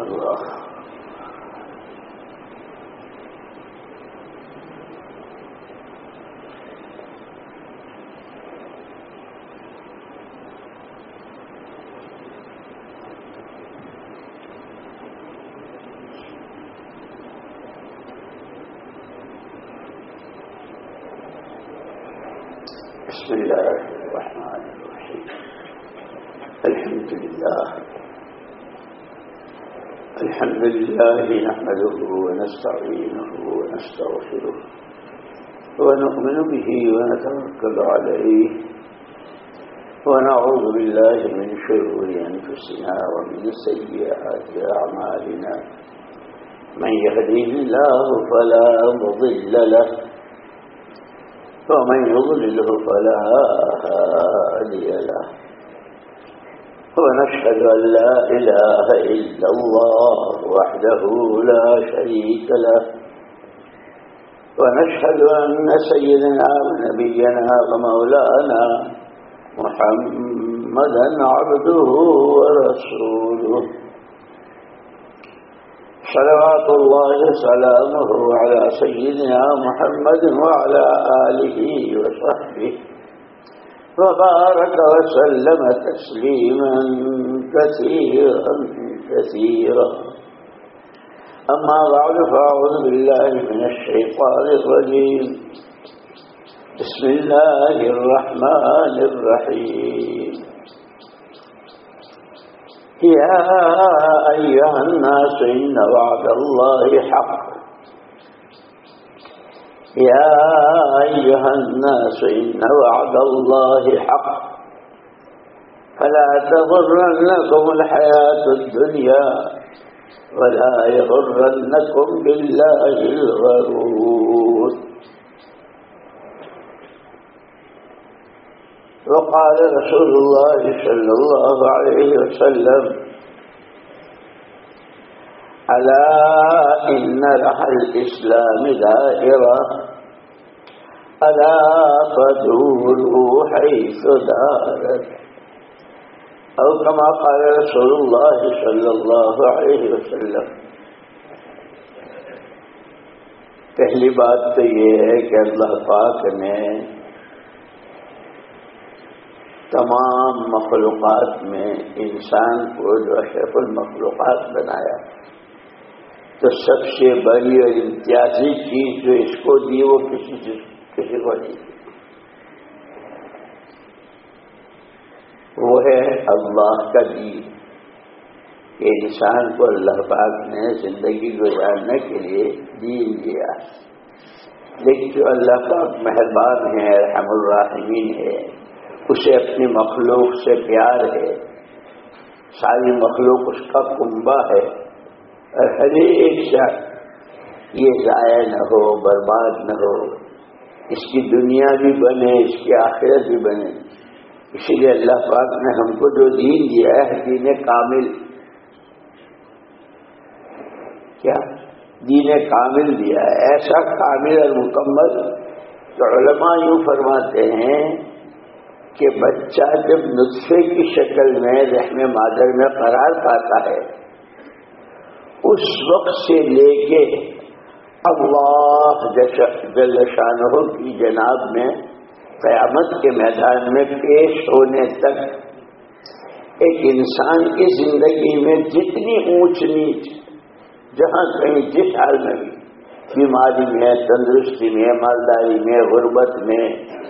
అందువల్ల الحمد لله نحمده ونستعينه ونستغفره ونؤمن به ونتوكل عليه ونعوذ بالله من شرور أنفسنا ومن سيئات أعمالنا. من يهديه الله فلا مضل له ومن يضلله فلا هادي له. ونشهد أن لا إله إلا الله وحده لا شريك له. ونشهد أن سيدنا ونبينا ومولانا محمدا عبده ورسوله. صلوات الله سلامه على سيدنا محمد وعلى آله وصحبه. وبارك وسلم تسليما كثيرا كثيرا. أما بعد فأعوذ بالله من الشيطان الرجيم. بسم الله الرحمن الرحيم. يا أيها الناس إن وعد الله حق. يا أيها الناس إن وعد الله حق. فلا تغرنكم الحياة الدنيا ولا يغرنكم بالله الغرور. وقال رسول الله صلى الله عليه وسلم ألا إن الإسلام دائرة ألا فدوروا حيث دارت. أو كما قال رسول الله صلى الله عليه وسلم. پہلی بات تو یہ ہے کہ اللہ پاک نے تمام مخلوقات میں انسان کو جو اشرف المخلوقات بنایا۔ تو سب سے بڑی اور امتیازی چیز جو اس کو دی وہ کسی کسی کو نہیں دی۔ وہ ہے اللہ کا دین۔ کہ انسان کو اللہ پاک نے زندگی گزارنے کے لیے دین دیا۔ لیکن جو اللہ پاک مہربان ہے، رحم الرحمین ہے، اسے اپنی مخلوق سے پیار ہے، ساری مخلوق اس کا کنبا ہے۔ اور ہر ایک شخص یہ ضائع نہ ہو، برباد نہ ہو، اس کی دنیا بھی بنے، اس کی آخرت بھی بنے۔ اسی لیے اللہ پاک نے ہم کو جو دین دیا ہے، دین کامل۔ کیا؟ دین کامل دیا ہے۔ ایسا کامل اور مکمل تو علماء یوں فرماتے ہیں کہ بچہ جب نسخے کی شکل میں رحم مادر میں قرار پاتا ہے اس وقت سے لے کے اللہ جل شاہ کی جناب میں قیامت کے میدان میں پیش ہونے تک ایک انسان کی زندگی میں جتنی اونچ نیچ جہاں کہیں جس حال میں بھی بیماری میں، تندرستی میں، مالداری میں، غربت میں،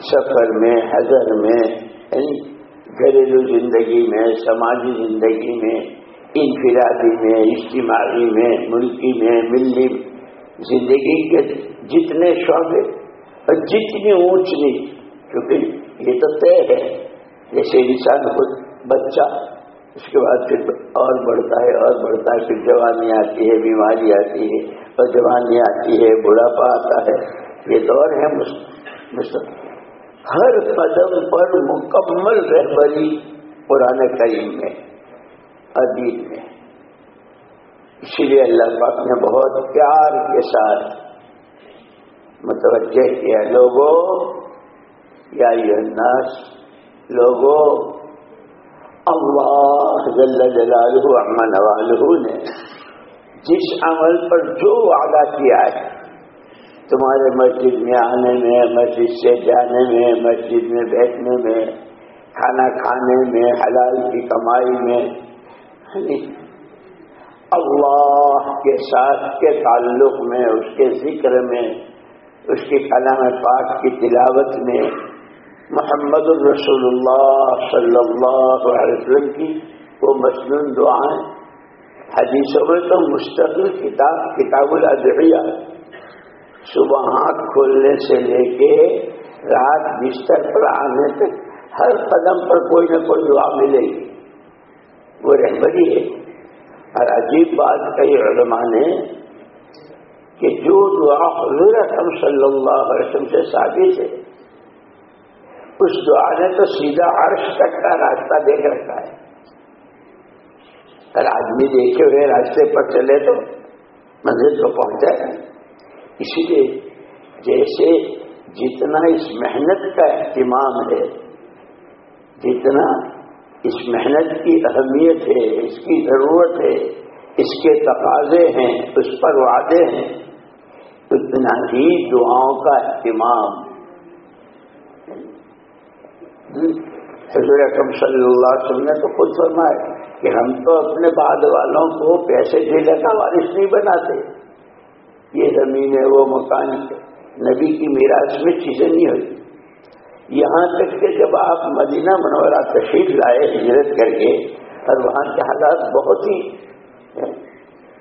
سفر میں، حضر میں یعنی گھریلو زندگی میں، سماجی زندگی میں انفرادی میں، اجتماعی میں، ملکی میں، ملی زندگی کے جتنے شعبے اور جتنی اونچ نہیں کیونکہ یہ تو طے ہے، جیسے انسان خود بچہ، اس کے بعد پھر اور بڑھتا ہے، اور بڑھتا ہے، پھر جوانی آتی ہے، بیماری آتی ہے، اور جوانی آتی ہے، بڑھاپا آتا ہے، یہ دور ہے ہر قدم پر مکمل رہبری پرانے کریم میں۔ ادیب میں۔ اسی لیے اللہ پاک نے بہت پیار کے ساتھ متوجہ کیا لوگوں یا یہ لوگوں اللہ جل جلالہ امن والہ نے جس عمل پر جو وعدہ کیا ہے، تمہارے مسجد میں آنے میں، مسجد سے جانے میں، مسجد میں بیٹھنے میں، کھانا کھانے میں، حلال کی کمائی میں اللہ کے ساتھ کے تعلق میں، اس کے ذکر میں، اس کی کلام پاک کی تلاوت میں محمد الرسول اللہ صلی اللہ علیہ وسلم کی وہ مصنون دعائیں، حدیثوں میں تو مستقل کتاب کتاب الادعیہ، صبح آنکھ کھولنے سے لے کے رات بستر پر آنے تک ہر قدم پر کوئی نہ کوئی دعا ملے گی۔ وہ رہبری ہے۔ اور عجیب بات کئی علماء نے کہ جو دعا حضور اکرم صلی اللہ علیہ وسلم سے ثابت ہے، اس دعا نے تو سیدھا عرش تک کا راستہ دیکھ رکھا ہے۔ اگر آدمی دیکھے ہوئے راستے پر چلے تو منزل کو پہنچا ہے۔ اسی لیے جیسے جتنا اس محنت کا اہتمام ہے، جتنا اس محنت کی اہمیت ہے، اس کی ضرورت ہے، اس کے تقاضے ہیں، اس پر وعدے ہیں، اتنا ہی دعاؤں کا اہتمام۔ حضور اکم صلی اللہ علیہ وسلم نے تو خود فرمایا کہ ہم تو اپنے بعد والوں کو پیسے دینے کا وارث نہیں بناتے۔ یہ زمین ہے، وہ مکان نبی کی میراث میں چیزیں نہیں ہوتی یہاں تک کہ جب آپ مدینہ منورہ تشریف لائے ہجرت کر کے، اور وہاں کے حالات بہت ہی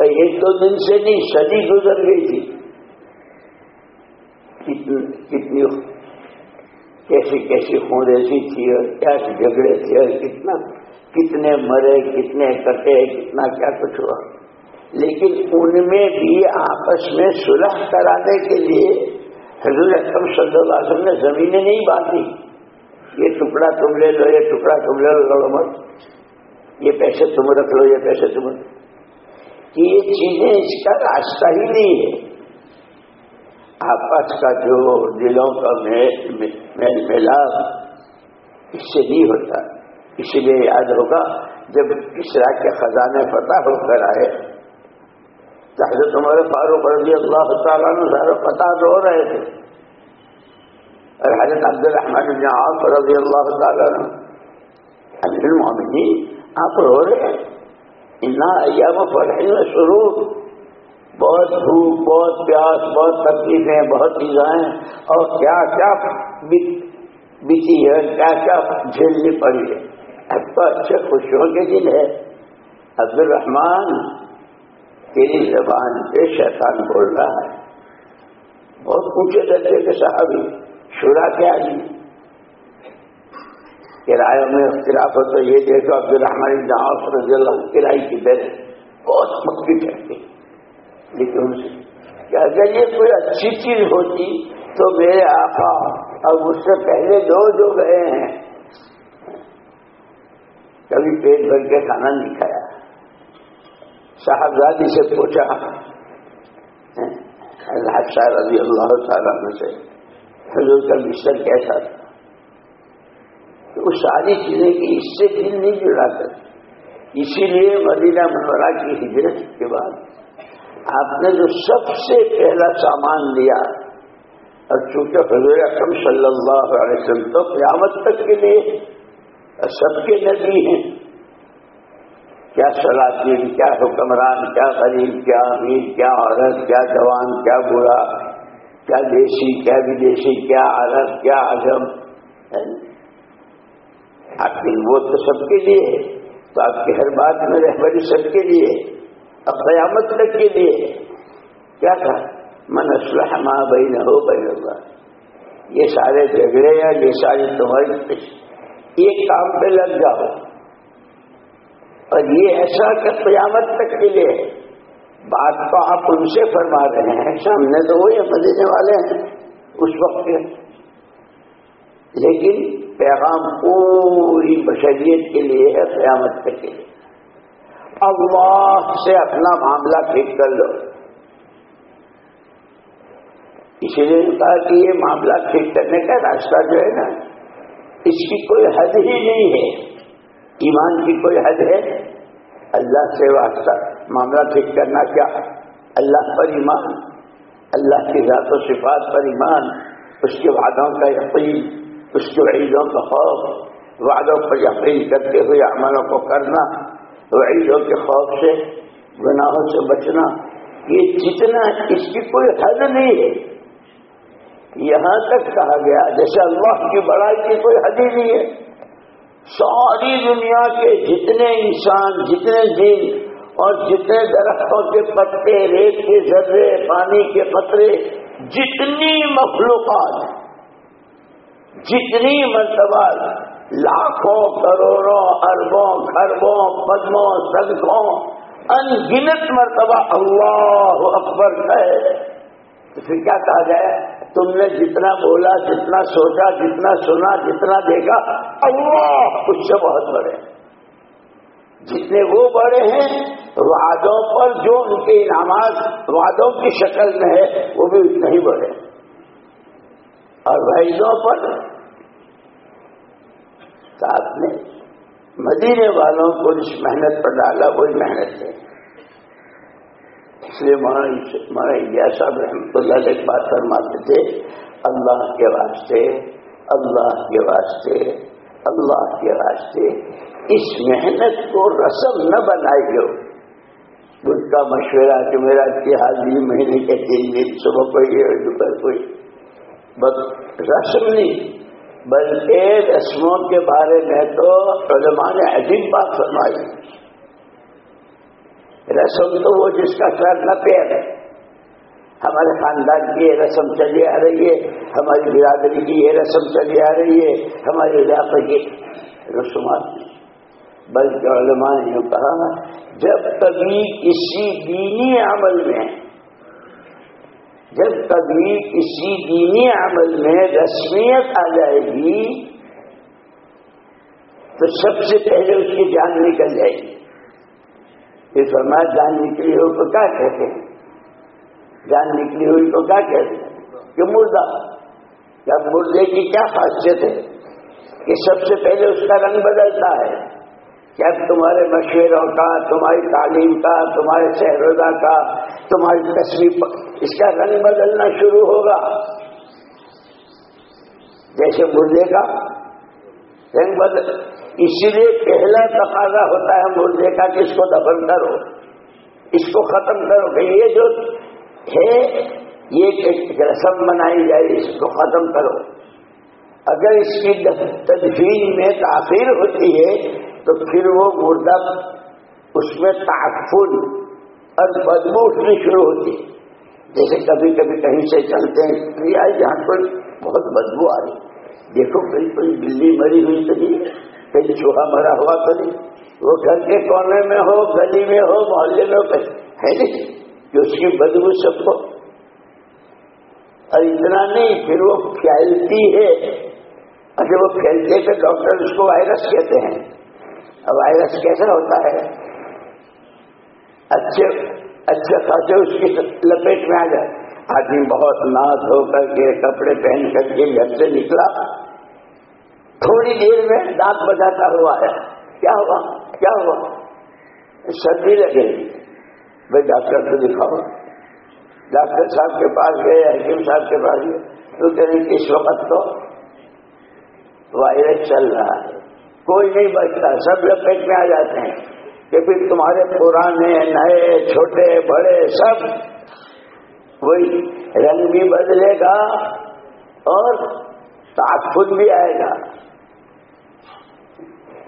ایک دو دن سے نہیں صدی گزر گئی تھی۔ کتنی کیسی کیسی خون ایسی تھی، اور کیا جھگڑے تھے، اور کتنا، کتنے مرے، کتنے کٹے، کتنا کیا کچھ ہوا۔ لیکن ان میں بھی آپس میں سلح کرانے کے لیے حضور اکرم صلی اللہ علیہ وسلم نے زمینیں نہیں باندھی۔ یہ ٹکڑا تم لے لو، یہ ٹکڑا تم لے لو مت یہ پیسے تم رکھ لو، یہ پیسے تم کہ یہ چیزیں اس کا راستہ ہی نہیں ہے۔ آپس کا جو دلوں کا میل ملاپ اس سے نہیں ہوتا۔ اسی لیے یاد ہوگا، جب اسرا کے خزانے پتہ ہو کر آئے حضرت عمر فاروق رضی اللہ تعالیٰ نے سارے پتا رو رہے تھے۔ اور حضرت عبد الرحمن بن عاف رضی اللہ تعالیٰ نے امیر المومنین آپ رو رہے ہیں۔ اتنا ایام فرحی میں شروع بہت دھوپ، بہت پیاس، بہت تکلیفیں، بہت چیزیں اور کیا کیا بیتی ہے، کیا کیا جھیلنی پڑی ہے۔ اب تو اچھے خوشیوں کے دن ہے۔ عبد الرحمان تیری زبان پہ شیطان بول رہا ہے۔ بہت اونچے درجے کے صحابی شورا کیا جی کرایوں میں اختلاف ہو تو یہ دیکھو عبد الرحمان جہاں رضی اللہ کرائے کی در بہت مکتی کرتی لیکن کہ اگر یہ کوئی اچھی چیز ہوتی تو میرے آقا اب اس سے پہلے دو جو گئے ہیں، کبھی پیٹ بھر کے کھانا نہیں کھایا۔ صاحبزادی سے پوچھا ہاں، اللہ شاہ رضی اللہ تعالیٰ سے، حضور کا مشن کیسا تھا؟ تو وہ ساری چیزیں کی اس سے دل نہیں جڑا کر اسی لیے مدینہ منورہ کی ہجرت کے بعد آپ نے جو سب سے پہلا سامان لیا، اور چونکہ حضور اکرم صلی اللہ علیہ وسلم تو قیامت تک کے لیے سب کے نبی ہیں۔ کیا سلاطین کیا حکمران، کیا غریب، کیا امیر، کیا عورت، کیا جوان، کیا برا کیا دیسی، کیا ودیشی کیا عرب، کیا اجم آخر وہ تو سب کے لیے ہے۔ تو آپ کی ہر بات میں رہبری سب کے لیے اب قیامت تک کے لیے کیا تھا؟ من اسلح ماں بھائی نہ ہو بھائی ہوگا یہ سارے جھگڑے یا یہ ساری تمہاری ایک کام پہ لگ جاؤ۔ اور یہ ایسا کہ قیامت تک کے لیے بات تو آپ ان سے فرما رہے ہیں، سامنے تو وہی مدینے والے ہیں اس وقت کے۔ لیکن پیغام پوری بشریت کے لیے ہے قیامت تک کے لیے۔ اللہ سے اپنا معاملہ ٹھیک کر لو۔ اسی لیے کہا کہ یہ معاملہ ٹھیک کرنے کا راستہ جو ہے نا، اس کی کوئی حد ہی نہیں ہے۔ ایمان کی کوئی حد ہے۔ اللہ سے واسطہ معاملہ ٹھیک کرنا کیا؟ اللہ پر ایمان، اللہ کی ذات و صفات پر ایمان، اس کے وعدوں کا یقین، اس کے عیدوں کا خوف، وعدوں پر یقین کرتے ہوئے عملوں کو کرنا، وعیدوں کے خوف سے، گناہوں سے بچنا، یہ جتنا اس کی کوئی حد نہیں ہے۔ یہاں تک کہا گیا، جیسے اللہ کی بڑائی کی کوئی حد ہی نہیں ہے۔ ساری دنیا کے جتنے انسان، جتنے دن اور جتنے درختوں کے پتے، ریت کے ذرے، پانی کے قطرے جتنی مخلوقات، جتنی مرتبہ لاکھوں، کروڑوں، اربوں خربوں پدموں سدکوں ان گنت مرتبہ اللہ اکبر ہے۔ تو پھر کیا کہا جائے؟ تم نے جتنا بولا، جتنا سوچا، جتنا سنا، جتنا دیکھا، اللہ اس سے بہت بڑے۔ جتنے وہ بڑے ہیں، وعدوں پر جو ان کے انعامات، وعدوں کی شکل میں ہے، وہ بھی اتنے ہی بڑے۔ اور بھائیوں پر ساتھ میں مدینے والوں کو جس محنت پر ڈالا، وہی محنت ہے۔ اس لیے مہاراج انڈیا صاحب رحمۃ اللہ ایک بات فرماتے تھے، اللہ کے واسطے، اللہ کے واسطے، اللہ کے واسطے اس محنت کو رسم نہ بنائی گو بدھ کا مشورہ کہ میرا اتحاد مہینے کے تین دن، صبح کوئی دوپہر کوئی۔ بس رسم نہیں، بلکہ رسموں کے بارے میں تو علماء نے عجیب بات فرمائی۔ رسم تو وہ جس کا سر نہ پیر ہے۔ ہمارے خاندان کی یہ رسم چلی آ رہی ہے، ہماری برادری کی یہ رسم چلی آ رہی ہے، ہمارے علاقے کی رسومات بلکہ علماء نے یوں کہا جب کبھی کسی دینی عمل میں، جب کبھی کسی دینی عمل میں رسمیت آ جائے گی، تو سب سے پہلے اس کی جان نکل جائے گی۔ پھر فرمایا، جان نکلی ہو تو کیا کہتے ہیں؟ جان نکلی ہوئی تو کیا کہتے ہیں؟ کہ مردہ۔ جب مردے کی کیا خاصیت ہے؟ کہ سب سے پہلے اس کا رنگ بدلتا ہے۔ کیا تمہارے مشوروں کا، تمہاری تعلیم کا، تمہارے شہروزہ کا، تمہاری تصویر اس کا رنگ بدلنا شروع ہوگا۔ جیسے مردے کا رنگ بدل اسی لیے پہلا تقاضا ہوتا ہے مردے کا کہ اس کو دفن کرو، اس کو ختم کرو، کہ یہ جو ہے، یہ ایک رسم بنائی جائے، اس کو ختم کرو۔ اگر اس کی تدفین میں تاخیر ہوتی ہے، تو پھر وہ مردہ اس میں تعفل اور بدبو اٹھنی شروع ہوتی جیسے کبھی کبھی کہیں سے چلتے ہیں جہاں کوئی بہت بدبو آ رہی دیکھو کہیں کوئی بلی مری ہوئی تو نہیں کہیں چوہا مرا ہوا تو نہیں۔ وہ گھر کے کونے میں ہو، گلی میں ہو، محلے میں ہو ہے نہیں کہ اس کی بدبو سب کو اور اتنا نہیں، پھر وہ پھیلتی ہے۔ اور جب وہ پھیلتے تو ڈاکٹر اس کو وائرس کہتے ہیں۔ وائرس کیسا ہوتا ہے؟ اچھے اچھے خاصے اس کی لپیٹ میں آ جائے۔ آدمی بہت ناز ہو کر کے کپڑے پہن کر کے گھر سے نکلا۔ تھوڑی دیر میں دانت بجاتا ہوا ہے۔ کیا ہوا؟ کیا ہوا؟ سردی لگے گی بھائی ڈاکٹر کو دکھاؤ۔ ڈاکٹر صاحب کے پاس گئے، حکیم صاحب کے پاس گئے۔ تو کہ اس وقت تو وائرس چل رہا ہے۔ کوئی نہیں بچتا۔ سب لپیٹ میں آ جاتے ہیں۔ کہ پھر تمہارے پرانے، نئے، چھوٹے، بڑے، سب وہی رنگ بھی بدلے گا اور تعفت بھی آئے گا۔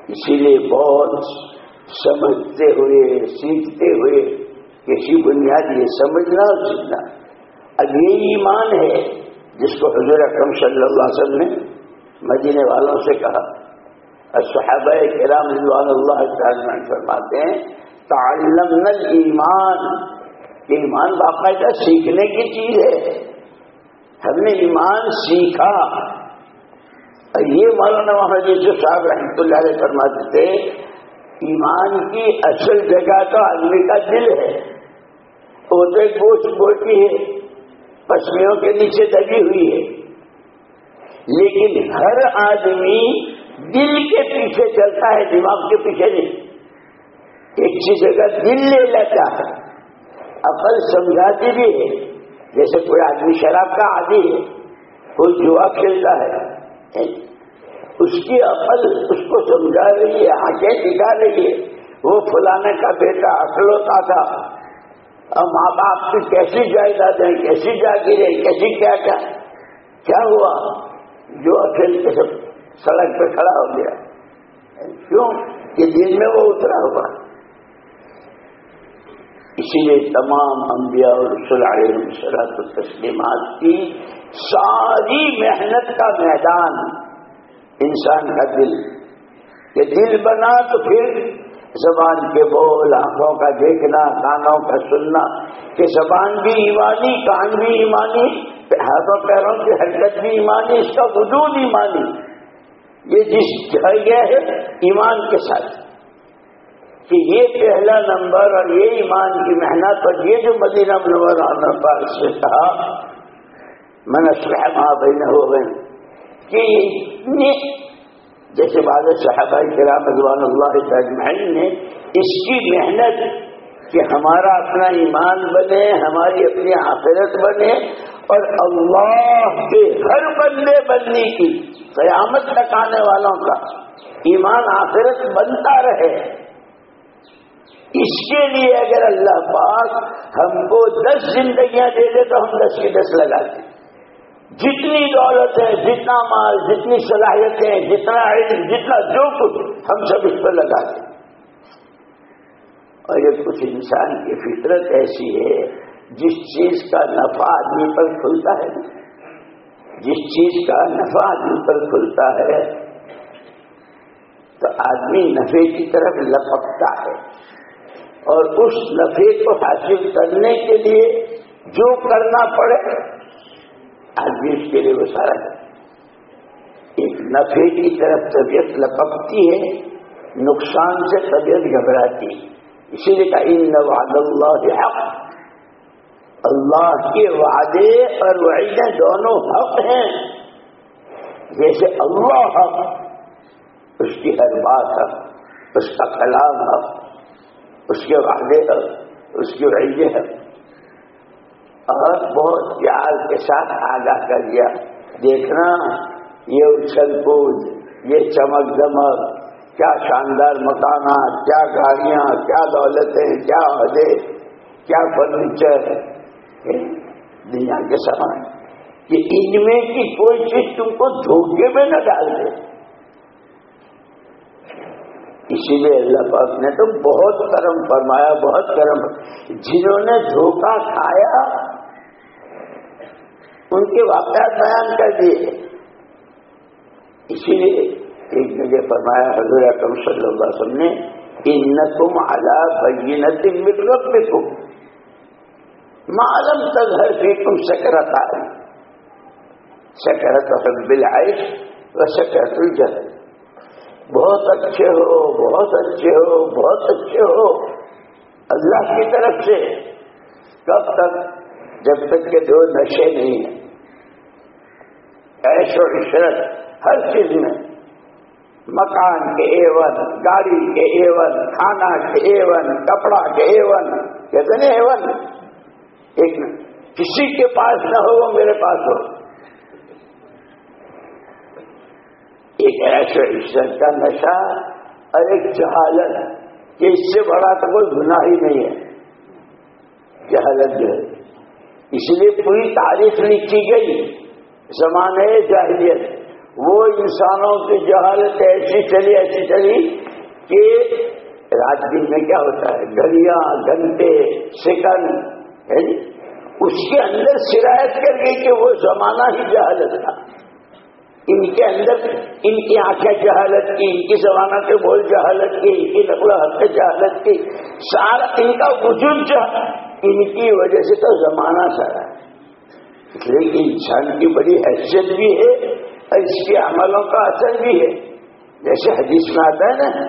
اسی لیے بہت سمجھتے ہوئے، سیکھتے ہوئے کسی بنیاد، یہ سمجھنا اور سیکھنا۔ اب یہ ایمان ہے، جس کو حضور اکرم صلی اللہ علیہ وسلم نے مدینے والوں سے کہا۔ صحابہ کرام رضوان اللہ تعالیٰ فرماتے ہیں تعلم ایمان ایمان باقاعدہ سیکھنے کی چیز ہے۔ ہم نے ایمان سیکھا۔ یہ مولانا محمد صاحب رحمۃ اللہ علیہ فرماتے تھے، ایمان کی اصل جگہ تو آدمی کا دل ہے۔ وہ تو ایک گوشت گوشتی ہے، پسمیوں کے نیچے دبی ہوئی ہے۔ لیکن ہر آدمی دل کے پیچھے چلتا ہے، دماغ کے پیچھے نہیں۔ ایک سی جگہ دل لے لیتا ہے، عقل سمجھاتی بھی ہے، جیسے کوئی آدمی شراب کا عادی ہے، کوئی جوا کھیلتا ہے۔ اس کی عقل اس کو سمجھا رہی ہے، آنکھیں دکھا رہی ہے۔ وہ فلانے کا بیٹا ہوتا تھا۔ اور ماں باپ کی کیسی جائیداد ہے کیسی جاگیر ہے کیسی کیا کیا۔ کیا ہوا؟ جو اکیل کے سب سڑک پہ کھڑا ہو گیا۔ کیوں؟ کہ دل میں وہ اترا ہوا۔ اسی لیے تمام انبیاء اور رسول علیہ صلاحت تسلیمات کی ساری محنت کا میدان انسان کا دل، یہ دل بنا تو پھر زبان کے بول، آنکھوں کا دیکھنا، کانوں کا سننا، کہ زبان بھی ایمانی، کان بھی ایمانی، ہاتھوں پیروں کی حرکت بھی ایمانی اس کا وجود ایمانی۔ یہ جس جگہ ہے، ایمان کے ساتھ۔ کہ یہ پہلا نمبر اور یہ ایمان کی محنت اور یہ جو مدینہ منور آنا سے کہا من ماں بہن ہو گئے کہ اتنی، جیسے بعض صحابہ کرام رضوان اللہ تجمعین نے، اس کی محنت کہ ہمارا اپنا ایمان بنے، ہماری اپنی آفرت بنے، اور اللہ کے ہر بندے بننے کی قیامت تک آنے والوں کا ایمان آفرت بنتا رہے۔ اس کے لیے اگر اللہ پاک ہم کو دس زندگیاں دے دے تو ہم دس کی دس لگاتے جتنی دولت ہے، جتنا مال، جتنی صلاحیتیں جتنا علم، جتنا جو کچھ ہم سب اس پر لگاتے اور یہ کچھ انسان کی فطرت ایسی ہے، جس چیز کا نفع آدمی پر کھلتا ہے۔ جس چیز کا نفع آدمی پر کھلتا ہے، تو آدمی نفے کی طرف لپکتا ہے۔ اور اس نفے کو حاصل کرنے کے لیے جو کرنا پڑے، آدمی اس کے لیے وہ سارا ایک نفے کی طرف طبیعت لپکتی ہے، نقصان سے طبیعت گھبراتی ہے۔ اسی لیے کہا، ان وعد اللہ حق اللہ کے وعدے اور وعیدیں دونوں حق ہیں۔ جیسے اللہ حق، اس کی ہر بات حق، اس کا کلام حق۔ اس کے وعدے اس کی وعیدیں حق اور بہت پیار کے ساتھ آگاہ کر دیا دیکھنا، یہ اچھل کود، یہ چمک دمک، کیا شاندار مکانات، کیا گاڑیاں، کیا دولتیں، کیا عہدے کیا فرنیچر۔ دنیا کے سامان۔ کہ ان میں کی کوئی چیز تم کو دھوکے میں نہ ڈال دے۔ اسی لیے اللہ پاک نے تو بہت کرم فرمایا، بہت کرم۔ جنہوں نے دھوکہ کھایا، ان کے واقعات بیان کر دیے۔ اسی لیے ایک جگہ فرمایا، حضور اکرم صلی اللہ علیہ وسلم نے ان تم اعلیٰ بینت مل معلوم تک ہر بھی تم سکرت آئے سکرت بل آئش و سکرت الجل بہت اچھے ہو، بہت اچھے ہو، بہت اچھے ہو۔ اللہ کی طرف سے کب تک، جب تک کہ دو نشے نہیں ہیں۔ ایش و عشرت ہر چیز میں۔ مکان کے ایون گاڑی کے ایون کھانا کے ایون کپڑا کے ایون کتنے ایون ایک، کسی کے پاس نہ ہو، وہ میرے پاس ہو۔ ایک ایسے عشرت کا نشہ اور ایک جہالت کہ اس سے بڑا تو کوئی گناہ ہی نہیں ہے۔ جہالت جو ہے۔ اس لیے پوری تاریخ لکھی گئی۔ زمانے جاہلیت۔ وہ انسانوں کی جہالت ایسی چلی ایسی چلی کہ رات دن میں کیا ہوتا ہے؟ گھڑیاں، گھنٹے، سیکنڈ۔ جی؟ اس کے اندر شرایت کر گئی کہ وہ زمانہ ہی جہالت تھا۔ ان کے اندر ان کی آنکھیں جہالت کی، ان کی زمانہ کے بول جہالت کی، ان کی نقل حق جہالت کی۔ سارا ان کا وجود ان کی وجہ سے تو زمانہ سارا لیکن انسان کی بڑی حیثیت بھی ہے اور اس کے عملوں کا اثر بھی ہے۔ جیسے حدیث میں آتا ہے نا،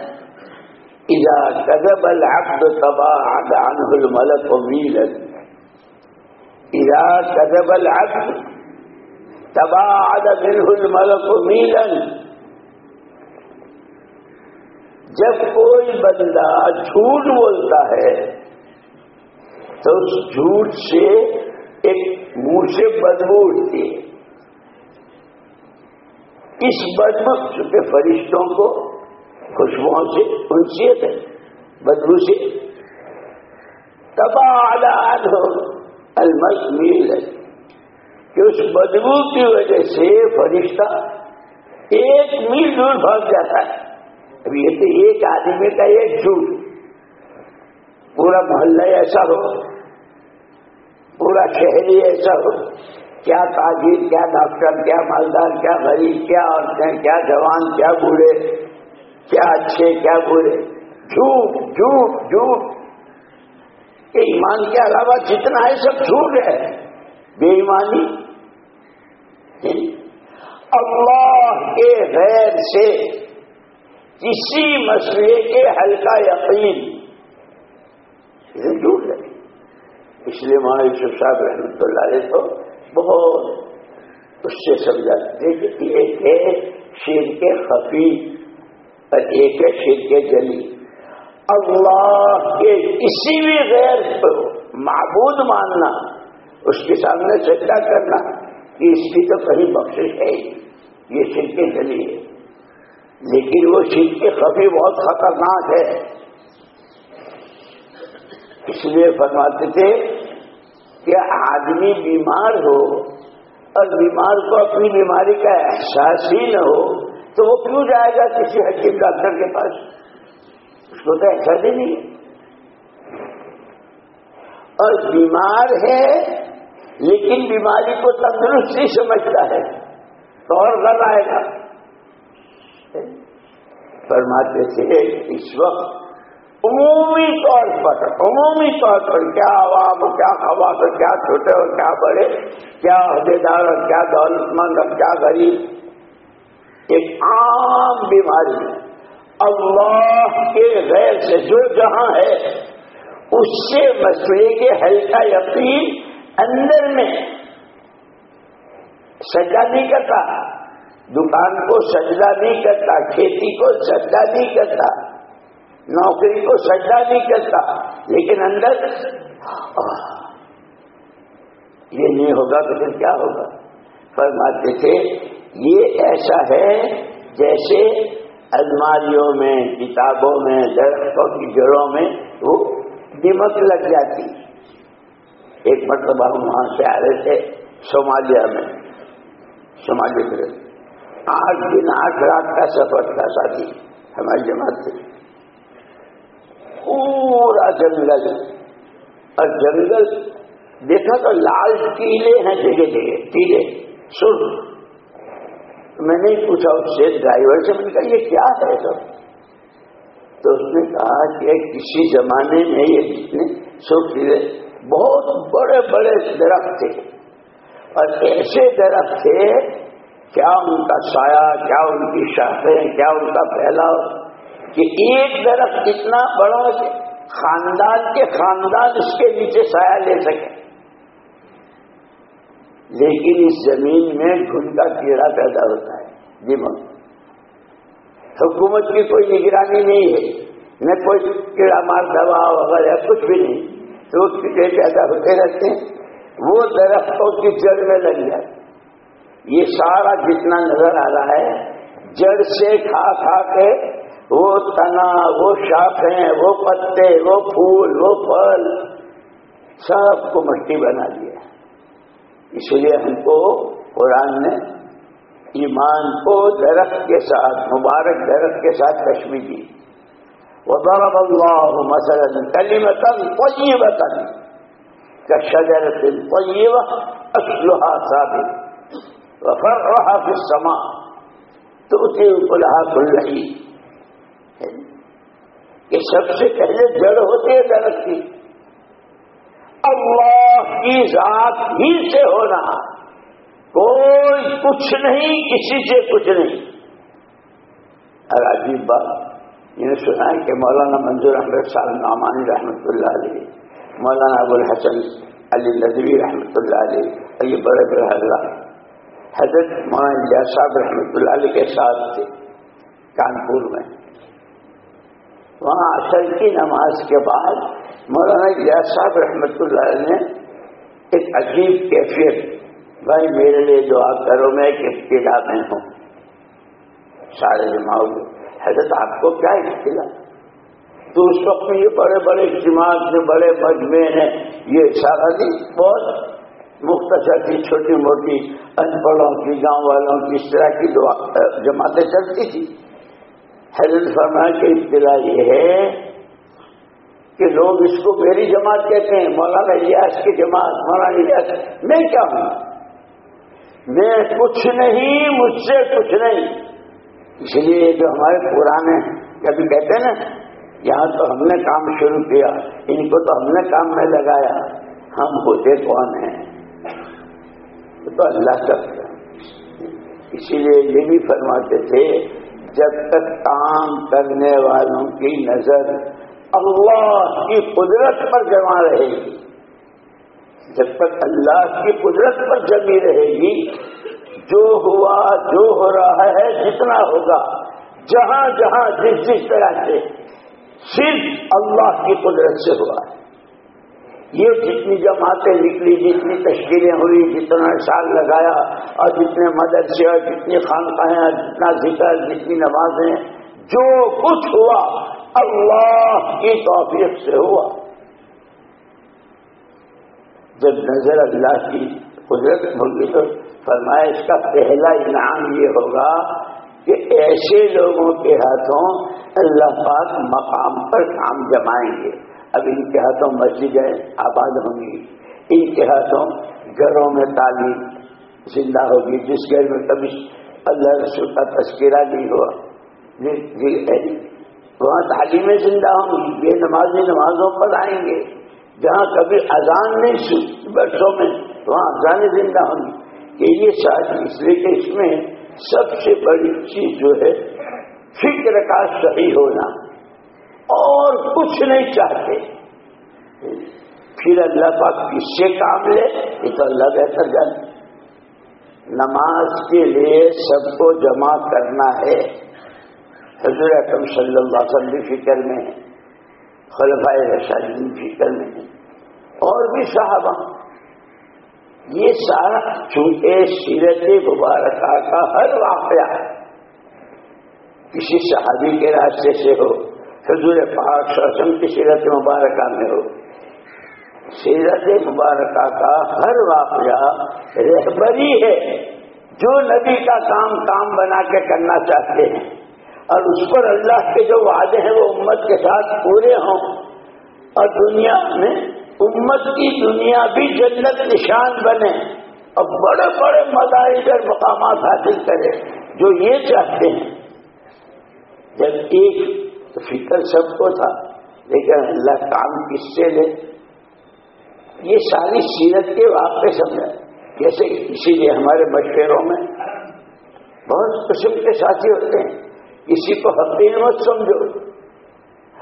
اذا كذب العبد تباعد عنه الملك ميلا. اذا كذب العبد تباعد منه الملك ميلا. جب کوئی بندہ جھوٹ بولتا ہے، تو اس جھوٹ سے ایک منہ سے بدبو اٹھتی ہے۔ اس بدبو چونکہ فرشتوں کو خوشبوؤں سے، انسیت ہے، بدبو سے۔ تباہ ہو المس میل ہے کہ اس بدبو کی وجہ سے فرشتہ ایک میل دور بھاگ جاتا ہے۔ اب یہ تو ایک آدمی کا ایک جھوٹ۔ پورا محلہ ایسا ہو، پورا شہری ایسا ہو، کیا تاجر، کیا ڈاکٹر، کیا مالدار، کیا غریب، کیا عورتیں، کیا جوان، کیا بوڑھے، کیا اچھے، کیا برے۔ جھوٹ جھوٹ جھوٹ۔ کہ ایمان کے علاوہ جتنا ہے سب جھوٹ ہے۔ بے ایمانی۔ اللہ کے غیر سے کسی مسئلے کے حل کا یقین جھوٹ ہے۔ اس لیے مانا یوسف صاحب رحمۃ اللہ علیہ کو بہت اس سے سمجھاتے تھے کہ ایک ہے شیر کے خفی اور ایک ہے شیر کے جلی۔ اللہ کے کسی بھی غیر کو معبود ماننا، اس کے سامنے سجدہ کرنا کہ اس کی تو کہیں بخشش ہے یہ شیر کے جلی ہے۔ لیکن وہ چیز کے خفی بہت خطرناک ہے اس لیے فرماتے تھے کہ آدمی بیمار ہو اور بیمار کو اپنی بیماری کا احساس ہی نہ ہو تو وہ کیوں جائے گا کسی حکیم ڈاکٹر کے پاس؟ اس کو تو احساس ہی نہیں۔ ہے اور بیمار ہے لیکن بیماری کو تندرستی سمجھتا ہے، تو اور غل آئے گا۔ فرماتے تھے، اس وقت عمومی طور پر، عمومی طور پر کیا عوام کیا خواص کیا چھوٹے اور کیا بڑے، کیا عہدے دار اور کیا دولت مند اور کیا غریب۔ ایک عام بیماری، اللہ کے غیر سے جو جہاں ہے، اس سے مسئلے کے حل کا یقین اندر میں سجا نہیں کرتا، دکان کو سجدہ نہیں کرتا، کھیتی کو سجدہ نہیں کرتا، نوکری کو سجدہ نہیں کرتا، لیکن اندر یہ نہیں ہوگا تو پھر کیا ہوگا؟ فرماتے تھے، یہ ایسا ہے جیسے الماریوں میں، کتابوں میں، درختوں کی جڑوں میں وہ دمک لگ جاتی۔ ایک مرتبہ ہم وہاں سے آ رہے تھے صومالیہ میں صومالیہ میں آٹھ دن، آٹھ رات کا سفر تھا ساتھی، ہماری جماعت سے۔ پورا جنگل، اور جنگل دیکھا تو لال ٹیلے ہیں، جگہ جگہ ٹیلے سر میں نے پوچھا اس سے ڈرائیور سے، میں نے کہا یہ کیا ہے سب تو اس نے کہا کہ کسی زمانے میں یہ جتنے سر ٹیلے بہت بڑے بڑے درخت تھے۔ اور ایسے درخت تھے، کیا ان کا سایہ، کیا ان کی شاخیں، کیا ان کا پھیلاؤ کہ ایک درخت اتنا بڑا کہ خاندان کے خاندان اس کے نیچے سایہ لے سکے۔ لیکن اس زمین میں گھن کا کیڑا پیدا ہوتا ہے۔ جی حکومت کی کوئی نگرانی نہیں ہے۔ نہ کوئی کیڑا مار دوا وغیرہ، کچھ بھی نہیں۔ تو کیڑے پیدا ہوتے رہتے ہیں وہ درختوں کی جڑ میں لگ جاتے یہ سارا جتنا نظر آ رہا ہے، جڑ سے کھا کھا کے وہ تنا، وہ شاخیں، وہ پتے، وہ پھول، وہ پھل، سب کو مٹی بنا دیا اس لیے ہم کو قرآن نے ایمان کو درخت کے ساتھ، مبارک درخت کے ساتھ کشمی دی۔ وہ ضرب اللہ مثلا کلیمتا طیبتا کشجر طیبہ اصلها ثابت وفر رہا پھر سما تو اسے بلا کھل یہ سب سے پہلے جڑ ہوتے ہیں درخت کی. اللہ کی ذات ہی سے ہونا کوئی کچھ نہیں، کسی سے کچھ نہیں. اور عجیب بات یعنی یہ نے سنا ہے کہ مولانا منظور احمد صاحب نعمانی رحمۃ اللہ علیہ، مولانا ابو الحسن علی ندوی رحمۃ اللہ علیہ اور یہ بڑے بڑے حضرات حضرت مولانا صاحب رحمۃ اللہ علیہ کے ساتھ تھے، کانپور میں۔ وہاں اصل کی نماز کے بعد مولانا گیاس صاحب رحمت اللہ نے ایک عجیب کیفیت، بھائی میرے لیے دعا کرو، میں ایک ابتدا میں ہوں؟ سارے جماؤ حضرت آپ کو کیا ابتدا تو اس وقت میں یہ بڑے بڑے اجتماع میں، بڑے مجمے ہیں، یہ سارا دن بہت مختصر کی چھوٹی موٹی ان پڑھوں کی، گاؤں والوں کی، اس طرح کی دعا جماعتیں چلتی تھی حضرت فرما کی اطلاع یہ ہے کہ لوگ اس کو میری جماعت کہتے ہیں، مولانا ریاض کی جماعت، مولانا ریاض میں کیا ہوں؟ میں کچھ نہیں، مجھ سے کچھ نہیں۔ اس لیے جو ہمارے پرانے کبھی کہتے ہیں نا، یہاں تو ہم نے کام شروع کیا، ان کو تو ہم نے کام میں لگایا، ہم ہوتے کون ہیں؟ تو اللہ کرتا اسی لیے یہ بھی فرماتے تھے، جب تک کام کرنے والوں کی نظر اللہ کی قدرت پر جمع رہے گی، جب تک اللہ کی قدرت پر جمی رہے گی جو ہوا، جو ہو رہا ہے، جتنا ہوگا، جہاں جہاں جس جس طرح سے صرف اللہ کی قدرت سے ہوا ہے۔ یہ جتنی جماعتیں نکلی، جتنی تشکیلیں ہوئی، جتنا سال لگایا، اور جتنے مدرسے اور جتنی خانقاہیں، جتنا ذکر، جتنی نمازیں، جو کچھ ہوا، اللہ کی توفیق سے ہوا۔ جب نظر اللہ کی قدرت ہوگی تو فرمایا اس کا پہلا انعام یہ ہوگا کہ ایسے لوگوں کے ہاتھوں اللہ پاک مقام پر کام جمائیں گے۔ اب ان کے ہاتھوں مسجدیں آباد ہوں گی۔ ان کے ہاتھوں گھروں میں تعلیم زندہ ہوگی۔ جس گھر میں کبھی اللہ رسول کا تذکرہ نہیں ہوا جی، جی، وہاں تعلیمیں زندہ ہوں گی۔ بے نمازی نمازوں پر آئیں گے۔ جہاں کبھی اذان نہیں برسوں میں وہاں اذانیں زندہ ہوں گی کہ یہ شاید اس لیے کہ اس میں سب سے بڑی چیز جو ہے، فکر کا صحیح ہونا۔ اور کچھ نہیں چاہتے۔ پھر اللہ پاک کس سے کام لے؟ یہ تو اللہ بہتر جانے۔ نماز کے لیے سب کو جمع کرنا ہے۔ حضور اکم صلی اللہ علیہ وسلم فکر میں ہے۔ خلفائے رشادی فکر میں ہے۔ اور بھی صحابہ۔ یہ سارا چونکہ سیرت مبارکہ کا ہر واقعہ کسی صحابی کے راستے سے ہو، حضور پاک شوشم کی سیرت مبارکہ میں ہو۔ سیرت مبارکہ کا ہر واقعہ رہبری ہے، جو نبی کا کام کام بنا کے کرنا چاہتے ہیں۔ اور اس پر اللہ کے جو وعدے ہیں وہ امت کے ساتھ پورے ہوں۔ اور دنیا میں امت کی دنیا بھی جنت نشان بنے اور بڑے بڑے مدارج اور مقامات حاصل کرے جو یہ چاہتے ہیں۔ جب ایک تو فکر سب کو تھا، لیکن اللہ کام کس سے لے؟ یہ ساری سیرت کے واقع سمجھا جیسے اسی لیے ہمارے مشوروں میں بہت قسم کے ساتھی ہوتے ہیں۔ کسی کو حقیق مت سمجھو۔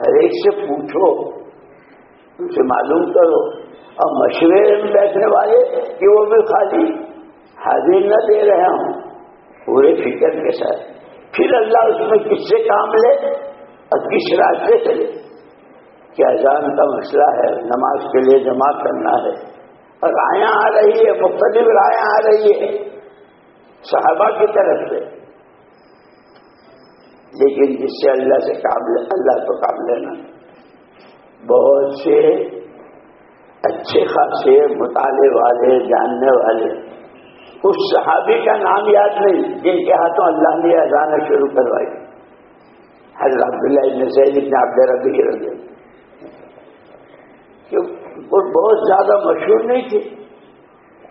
ہر ایک سے پوچھو۔ ان سے معلوم کرو۔ اور مشورے میں بیٹھنے والے کہ وہ بھی خالی حاضر نہ دے رہے ہوں۔ پورے فکر کے ساتھ۔ پھر اللہ اس میں کس سے کام لے؟ اور کس راستے چلے کیا جان کا مسئلہ ہے؟ نماز کے لیے جمع کرنا ہے۔ اور رایاں آ رہی ہے، مختلف رایاں آ رہی ہے۔ صحابہ کی طرف سے۔ لیکن جس سے اللہ سے کام لے، اللہ کو کام لینا۔ بہت سے اچھے خاصے مطالعے والے، جاننے والے۔ اس صحابی کا نام یاد نہیں، جن کے ہاتھوں اللہ نے اذانیں شروع کروائی۔ حضرت عبداللہ ابن سید ابن عبد ربی رضی وہ بہت زیادہ مشہور نہیں تھے۔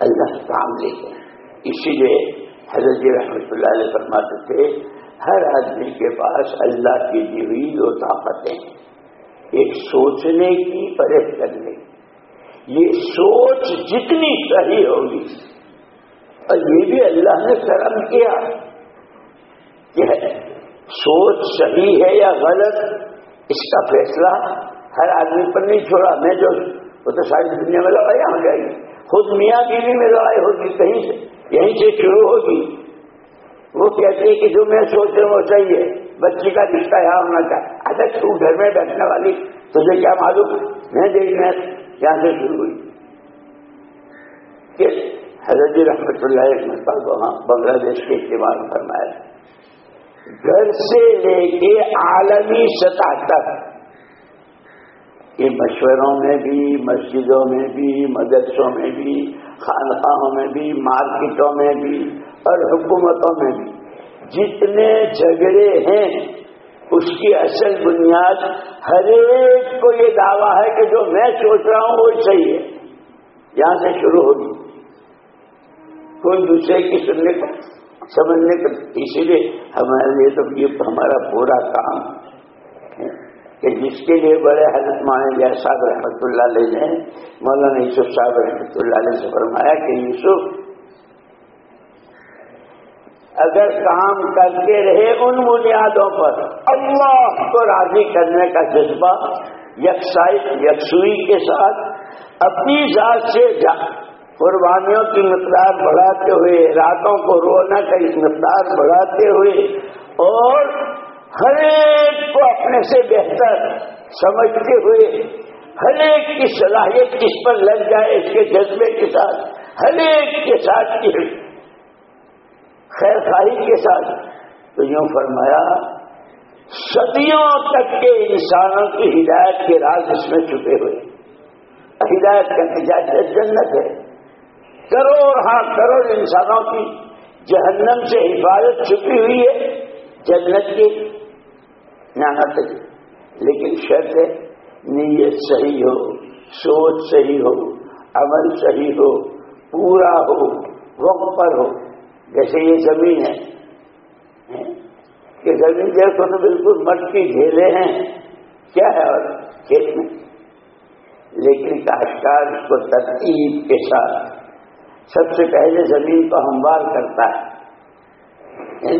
اللہ کام لے گئے اسی لیے حضرت جی رحمۃ اللہ علیہ فرماتے تھے، ہر آدمی کے پاس اللہ کی دی ہوئی دو طاقتیں ایک سوچنے کی پرہز کرنے کی یہ سوچ جتنی صحیح ہوگی۔ اور یہ بھی اللہ نے کرم کیا کہ سوچ صحیح ہے یا غلط، اس کا فیصلہ ہر آدمی پر نہیں چھوڑا۔ میں جو، وہ تو ساری دنیا میں لڑائی ہو جائے گی خود میاں بیوی میں لڑائی ہوگی، کہیں سے، یہیں سے شروع ہوگی۔ وہ کہتے ہیں کہ جو میں سوچ رہا ہوں وہ صحیح ہے۔ بچی کا رشتہ یہاں ہونا چاہے اچھا تو گھر میں بیٹھنے والی، تجھے کیا معلوم؟ میں دیکھ میں یہاں سے شروع ہوئی۔ کہ حضرت رحمت اللہ ایک مرتبہ بنگلہ دیش کے استعمال فرمایا گھر سے لے کے عالمی سطح تک کہ مشوروں میں بھی، مسجدوں میں بھی، مدرسوں میں بھی، خانقاہوں میں بھی، مارکیٹوں میں بھی اور حکومتوں میں بھی جتنے جھگڑے ہیں، اس کی اصل بنیاد ہر ایک کو یہ دعویٰ ہے کہ جو میں سوچ رہا ہوں، وہ صحیح ہے۔ یہاں سے شروع ہوگی۔ کوئی دوسرے کی سننے کا سمجھنے کا اسی لیے ہمارے لیے تو یہ ہمارا پورا کام ہے کہ جس کے لیے بڑے حضرت مانے گیا صاحب رحمۃ اللہ علیہ نے، مولانا یوسف صاحب رحمۃ اللہ علیہ سے فرمایا کہ یوسف اگر کام کرتے رہے ان بنیادوں پر۔ اللہ کو راضی کرنے کا جذبہ یکسائی یکسوئی کے ساتھ اپنی ذات سے قربانیوں کی مقدار بڑھاتے ہوئے، راتوں کو رونا کا مقدار بڑھاتے ہوئے، اور ہر ایک کو اپنے سے بہتر سمجھتے ہوئے، ہر ایک کی صلاحیت کس پر لگ جائے اس کے جذبے کے ساتھ، ہر ایک کے ساتھ کی خیر خائی کے ساتھ تو یوں فرمایا، صدیوں تک کے انسانوں کی ہدایت کے راز اس میں چھپے ہوئے۔ ہدایت کا نجات جنت ہے۔ کروڑ ہاں کروڑ انسانوں کی جہنم سے حفاظت چھپی ہوئی ہے۔ جنت کی لیکن شرط ہے، نیت صحیح ہو، سوچ صحیح ہو، عمل صحیح ہو، پورا ہو، وقت پر ہو۔ جیسے یہ زمین ہے کہ زمین دیکھو تو بالکل مٹی ڈھیلے ہیں۔ کیا ہے اور کھیت میں؟ لیکن کاشتکار اس کو ترتیب کے ساتھ سب سے پہلے زمین کو ہموار کرتا ہے۔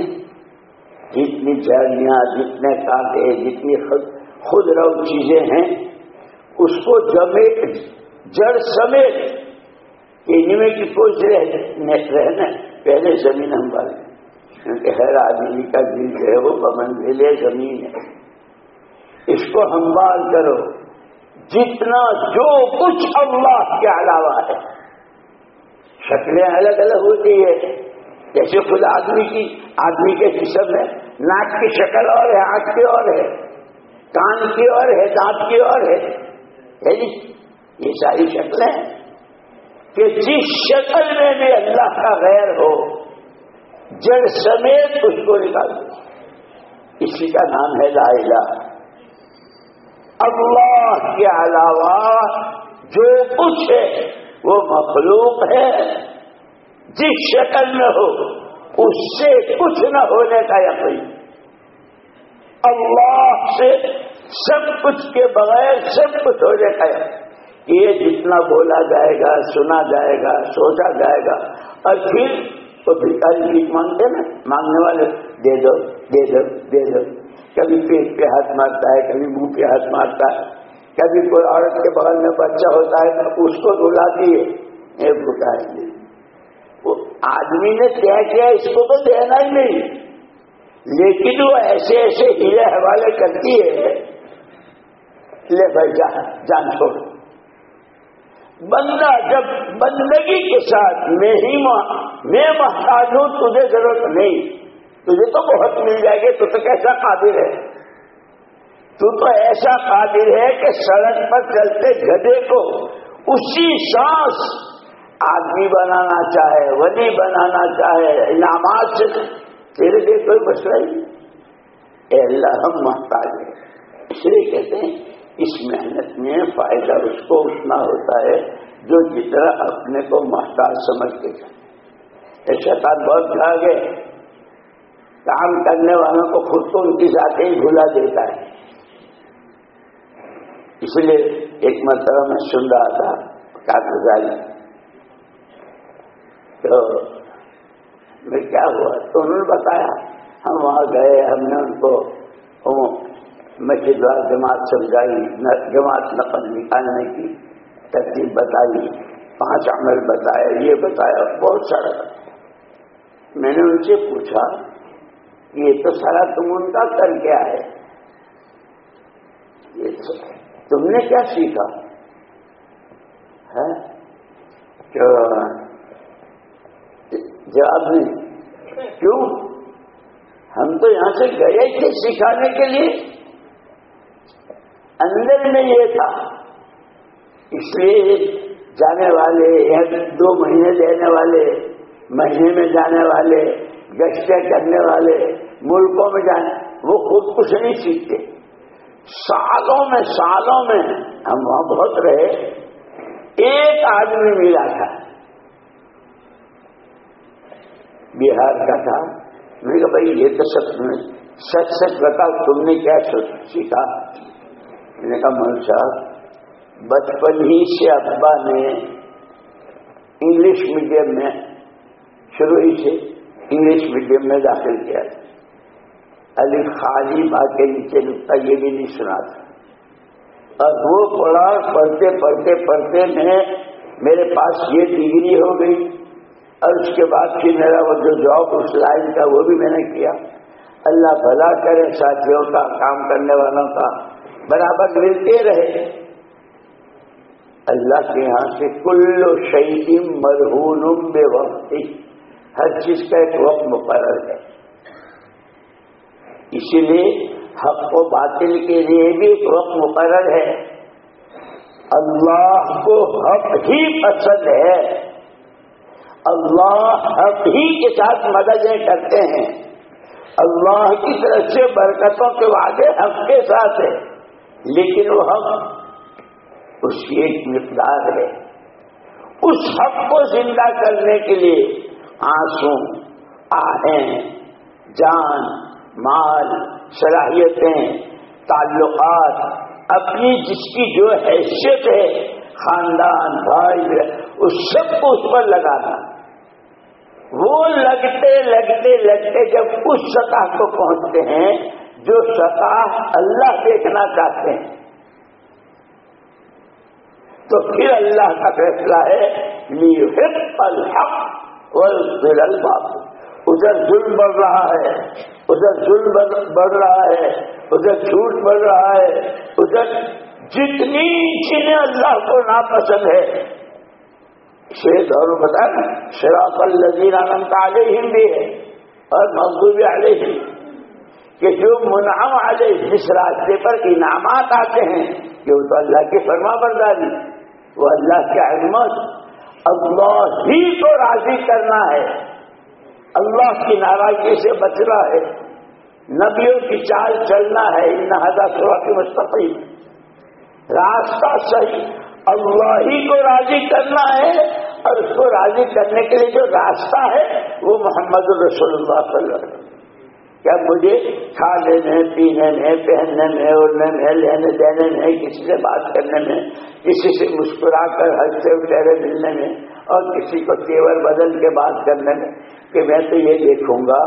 جتنی جھاڑیاں جتنے کانٹے جتنی خود رو چیزیں ہیں، اس کو جمے جڑ سمیت میں کی کوئی رہنا پہلے زمین ہم والے کیونکہ ہر آدمی کا دل جو ہے وہ پمن بھیلے زمین ہے۔ اس کو ہموار کرو۔ جتنا جو کچھ اللہ کے علاوہ ہے۔ شکلیں الگ الگ ہوتی ہے جیسے خود آدمی کی آدمی کے جسم ہے ناک کی شکل اور ہے، آنکھ کی اور ہے۔ کان کی اور ہے، دانت کی اور ہے۔ یعنی یہ ساری شکلیں کہ جس شکل میں غیر ہو، جڑ سمیت اس کو نکال دو اسی کا نام ہے لا الہ۔ اللہ کے علاوہ جو کچھ ہے، وہ مخلوق ہے۔ جس شکل میں ہو، اس سے کچھ نہ ہونے کا یقین۔ اللہ سے سب کچھ کے بغیر سب کچھ ہونے کا یقین۔ یہ جتنا بولا جائے گا، سنا جائے گا، سوچا جائے گا اور پھر تو بھیکاری بھی مانگتے نا؟ مانگنے والے، دے دو دے دو دے دو۔ کبھی پیٹ پہ ہاتھ مارتا ہے، کبھی منہ پہ ہاتھ مارتا ہے۔ کبھی کوئی عورت کے بغل میں بچہ ہوتا ہے تو اس کو دلاتی ہے ایک بتائیں وہ آدمی نے طے کیا، اس کو تو دینا ہی نہیں۔ لیکن وہ ایسے ایسے ہیرے حوالے کرتی ہے۔ لے بھائی جان چھوڑ۔ بندہ جب بندگی کے ساتھ میں ہی میں محتاج ہوں، تجھے ضرورت نہیں۔ تجھے تو بہت مل جائے گی، تو تو کیسا قابل ہے؟ تو تو ایسا قابل ہے کہ سڑک پر چلتے گدے کو اسی سانس آدمی بنانا چاہے، ولی بنانا چاہے، انعامات سے تیرے لیے کوئی مسئلہ ہی اے اللہ، ہم محتاج ہیں۔ اس لیے کہتے ہیں، اس محنت میں فائدہ اس کو اتنا ہوتا ہے جو جتنا اپنے کو محتاج سمجھ کے جائے شیطان بہت کھا گئے کام کرنے والوں کو خود تو ان کی ذاتیں ہی بھولا دیتا ہے۔ اس لیے ایک مرتبہ میں سن رہا تھا کاغذ تو میں کیا ہوا؟ تو انہوں نے بتایا، ہم وہاں گئے، ہم نے ان کو مسجد جماعت سمجھائی جماعت نقل نکالنے کی۔ ترتیب بتائی، پانچ عمل بتایا، یہ بتایا بہت سارا میں نے ان سے پوچھا، یہ تو سارا تم ان کا کر کیا ہے تم نے کیا سیکھا؟ ہاں؟ ہے جواب نہیں کیوں؟ ہم تو یہاں سے گئے تھے سکھانے کے لیے۔ اندر میں یہ تھا۔ اس لیے جانے والے ایک دو مہینے دینے والے، مہینے میں جانے والے گشتیں کرنے والے، ملکوں میں جانے، وہ خود کچھ نہیں سیکھتے۔ سالوں میں سالوں میں ہم وہاں بہت رہے، ایک آدمی ملا تھا۔ بہار کا تھا۔ میں نے کہا، بھائی، یہ تو سچ میں، سچ سچ بتاؤ، تم نے کیا سیکھا میں نے کہا من صاحب بچپن ہی سے ابا نے انگلش میڈیم میں شروع ہی سے انگلش میڈیم میں داخل کیا علی خالی بھاگ کے نیچے لکھتا یہ بھی نہیں سنا تھا۔ اور وہ پڑھا پڑھتے پڑھتے پڑھتے میں میرے پاس یہ ڈگری ہو گئی۔ اور اس کے بعد پھر میرا وہ جو جاب اس لائن کا وہ بھی میں نے کیا۔ اللہ بھلا کرے ساتھیوں کا، کام کرنے والوں کا۔ برابر ملتے رہے۔ اللہ کے یہاں سے کل شہید مرہون بے وقت ہر چیز کا ایک وقت مقرر ہے۔ اسی لیے حق و باطل کے لیے بھی ایک وقت مقرر ہے۔ اللہ کو حق ہی پسند ہے۔ اللہ حق ہی کے ساتھ مددیں کرتے ہیں۔ اللہ کی طرف سے برکتوں کے وعدے حق کے ساتھ ہے لیکن وہ حق اس کی ایک مقدار ہے۔ اس حق کو زندہ کرنے کے لیے آنسو آہیں، جان، مال، صلاحیتیں، تعلقات، اپنی جس کی جو حیثیت ہے، خاندان، بھائی اس سب کو اس پر لگانا۔ وہ لگتے لگتے لگتے جب اس سطح کو پہنچتے ہیں جو سطح اللہ دیکھنا چاہتے ہیں۔ تو پھر اللہ کا فیصلہ ہے الحق الباب ادھر ظلم بڑھ رہا ہے، ادھر ظلم بڑھ رہا ہے، ادھر جھوٹ بڑھ رہا ہے، ادھر جتنی چیزیں اللہ کو ناپسند ہے شیخ اور بتائیں شراف الزین آنند آگے ہندی ہے اور مزدوری آگے ہی کہ جو منعم آگے جس راستے پر انعامات آتے ہیں کہ وہ تو اللہ کی فرما برداری۔ وہ اللہ کی عظمت اللہ ہی کو راضی کرنا ہے۔ اللہ کی ناراضگی سے بچنا ہے۔ نبیوں کی چال چلنا ہے۔ ان ہزار سوا کی مستقل راستہ صحیح اللہ ہی کو راضی کرنا ہے اور اس کو راضی کرنے کے لیے جو راستہ ہے وہ محمد رسول اللہ صلی اللہ علیہ وسلم۔ کیا مجھے کھانے میں، پینے میں، پہننے میں، اڑنے میں، لینے دینے میں، کسی سے بات کرنے میں، کسی سے مسکرا کر ہنستے چہرے ملنے میں اور کسی کو تیور بدل کے بات کرنے میں کہ میں تو یہ دیکھوں گا۔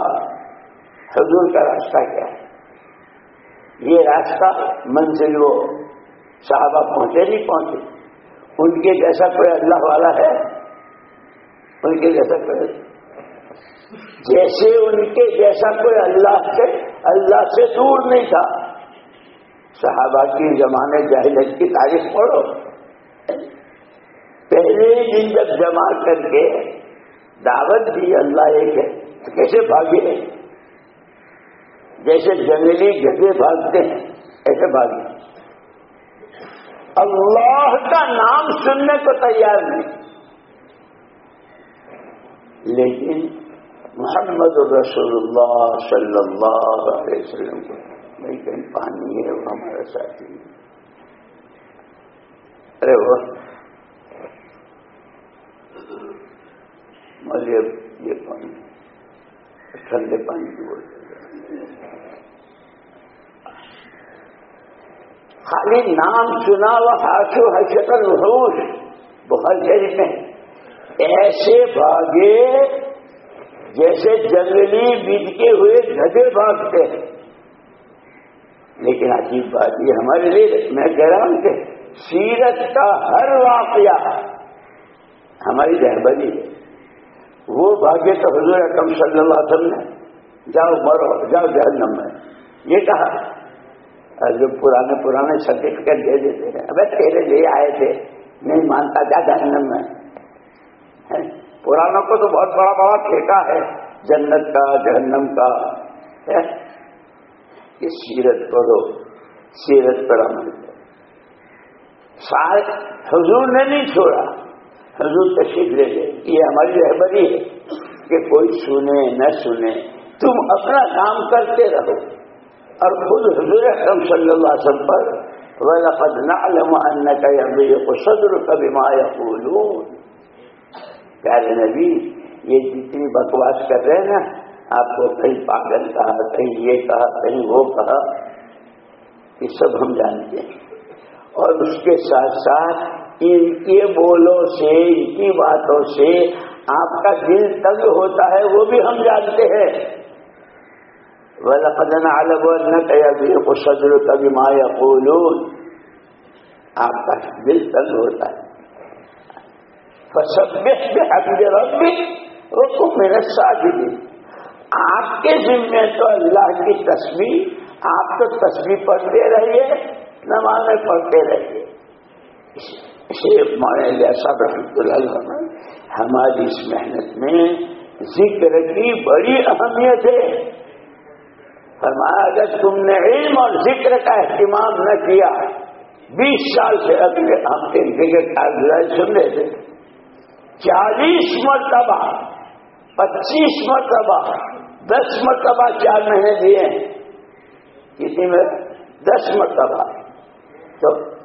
حضور کا راستہ کیا ہے؟ یہ راستہ منزل وہ صحابہ پہنچے نہیں پہنچے؟ ان کے جیسا کوئی اللہ والا ہے؟ ان کے جیسا کوئی جیسے ان کے جیسا کوئی اللہ سے اللہ سے دور نہیں تھا۔ صحابہ کی زمانے جاہلت کی تاریخ پڑھو۔ پہلے ہی دن جب جمع کر کے دعوت دی، اللہ ایک ہے۔ تو کیسے بھاگے؟ جیسے جنگلی گدے بھاگتے ہیں، ایسے بھاگے۔ اللہ کا نام سننے کو تیار نہیں۔ لیکن محمد رسول اللہ صلی اللہ علیہ وسلم کو بھائی کہیں پانی ہے وہ ہمارا ساتھی ارے وہ مجھے یہ پانی ٹھنڈے پانی کی بولتے خالی نام سنا و ہاشو حشت الحوش بہت شریف میں، ایسے بھاگے جیسے جنگلی بیج کے ہوئے گدے بھاگتے ہیں۔ لیکن عجیب بات یہ ہمارے لیے میں کہہ رہا ہوں کہ سیرت کا ہر واقعہ، ہماری رہبری ہے وہ بھاگے تو حضور اکم صلی اللہ علیہ وسلم نے، جاؤ مرو، جاؤ جہنم میں۔ یہ کہا جو پرانے پرانے سرٹیفکیٹ دے دیتے ہیں ابھی تیرے لیے آئے تھے، نہیں مانتا، جا جہنم میں۔ پرانوں کو تو بہت بڑا بڑا ٹھیکا ہے، جنت کا، جہنم کا اس سیرت کو دو سیرت پر عمل شاید حضور نے نہیں چھوڑا، حضور تشریف لے گئے۔ یہ ہماری رہبری ہے کہ کوئی سنے، نہ سنے۔ تم اپنا کام کرتے رہو۔ اور خود حضور اکرم صلی اللہ علیہ وسلم پر، وَلَقَدْ نَعْلَمُ أَنَّكَ يَمْلِيقُ صَدْرُكَ بِمَا يَقُولُونَ۔ پیارے نبی، یہ جتنی بکواس کر رہے ہیں نا، آپ کو کہیں پاگل کہا، کہیں یہ کہا، کہیں وہ کہا، یہ سب ہم جانتے ہیں۔ اور اس کے ساتھ ساتھ ان کے بولوں سے، ان کی باتوں سے آپ کا دل تنگ ہوتا ہے، وہ بھی ہم جانتے ہیں۔ وَلَقَدْنَا عَلَبُوَنَّكَ يَبِيقُ صَدْرُكَ بِمَا يَقُولُونَ۔ آپ کا دل تنگ ہوتا ہے۔ فَسَبِّحْ بِحَمْدِ رَبِّكَ وَكُمْ مِنَ السَّاجِدِينَ آپ کے ذمے تو اللہ کی تصویر آپ تو تصویر پڑھتے رہیے، نمازیں پڑھتے رہیے۔ صاحب رحمۃ اللہ ہماری اس محنت میں ذکر کی بڑی اہمیت ہے۔ فرمایا، اگر تم نے علم اور ذکر کا اہتمام نہ کیا، بیس سال سے اگلے ہم کاغذات سن رہے تھے۔ چالیس مرتبہ، پچیس مرتبہ، دس مرتبہ چار مہینے دیے۔ کسی میں؟ دس مرتبہ۔ تو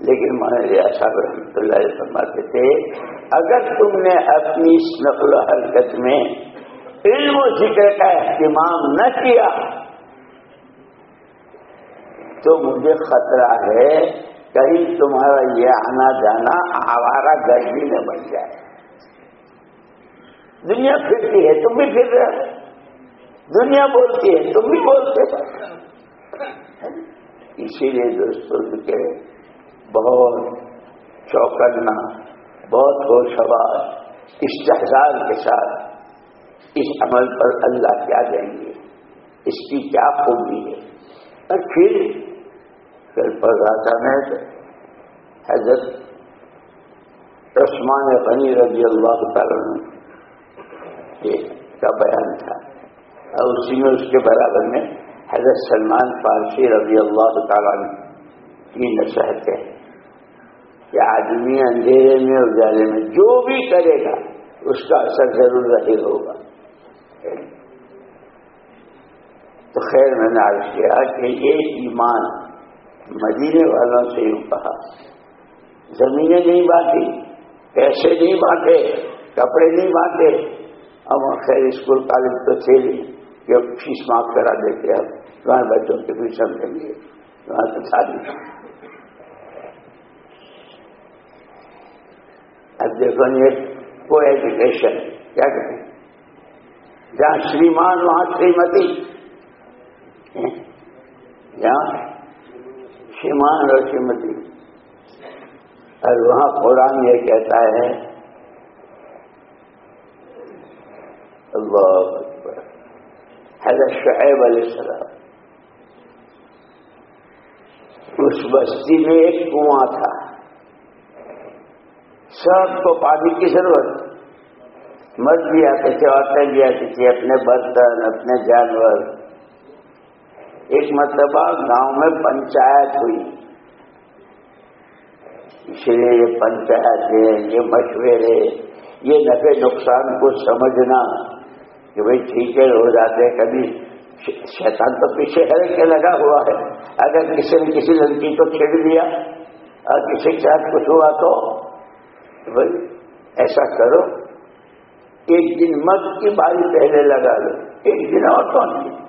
لیکن مہاراجا جی صاحب رحمۃ اللہ فرماتے تھے، اگر تم نے اپنی اس نقل و حرکت میں علم و ذکر کا اہتمام نہ کیا، تو مجھے خطرہ ہے کہیں تمہارا یہ آنا جانا آوارہ گرمی میں بن جائے۔ دنیا پھرتی ہے، تم بھی پھر رہے دنیا بولتی ہے، تم بھی بولتے اسی لیے دوستوں کے بہت چوکنا، بہت ہوش آواز استحصال کے ساتھ اس عمل پر اللہ کیا دیں گے؟ اس کی کیا خوبی ہے؟ اور پھر میں حضرت عثمان غنی رضی اللہ تعالیٰ کا بیان تھا۔ اور اسی میں اس کے برابر میں حضرت سلمان فارسی رضی اللہ تعالیٰ کی نصحت ہے کہ آدمی اندھیرے میں اجالے میں جو بھی کرے گا، اس کا اثر ضرور رہے ہوگا۔ تو خیر میں نے عرض کیا کہ یہ ایمان مدینے والوں سے یوں کہا، زمینیں نہیں بانٹی پیسے نہیں بانٹے کپڑے نہیں بانٹے اب خیر اسکول کالج تو تھے نہیں کہ فیس معاف کرا دیتے اب تمہارے بچوں کے بھی سمجھیں گے وہاں سے شادی اب دیکھو یہ کو ایجوکیشن کیا کہتے ہیں؟ جہاں شریمان وہاں شریمتی جہاں شریمان اور شریمتی اور وہاں قرآن یہ کہتا ہے، اللہ حضرت شعیب علیہ السلام۔ اس بستی میں ایک کنواں تھا۔ سب کو پانی کی ضرورت۔ مرد بھی آتے تھے، عورتیں بھی آتی تھی اپنے برتن، اپنے جانور۔ ایک مرتبہ گاؤں میں پنچایت ہوئی۔ اس لیے یہ پنچایت یہ مشورے، یہ نفے نقصان کو سمجھنا کہ بھائی ٹھیک ہے ہو جاتے کبھی شیطان تو پیچھے ہر کے لگا ہوا ہے۔ اگر کسی نے کسی لڑکی کو چھیڑ دیا اور کسی کے ساتھ کچھ ہوا تو بھائی ایسا کرو۔ ایک دن مت کی باری پہلے لگا لو، ایک دن اور کون سی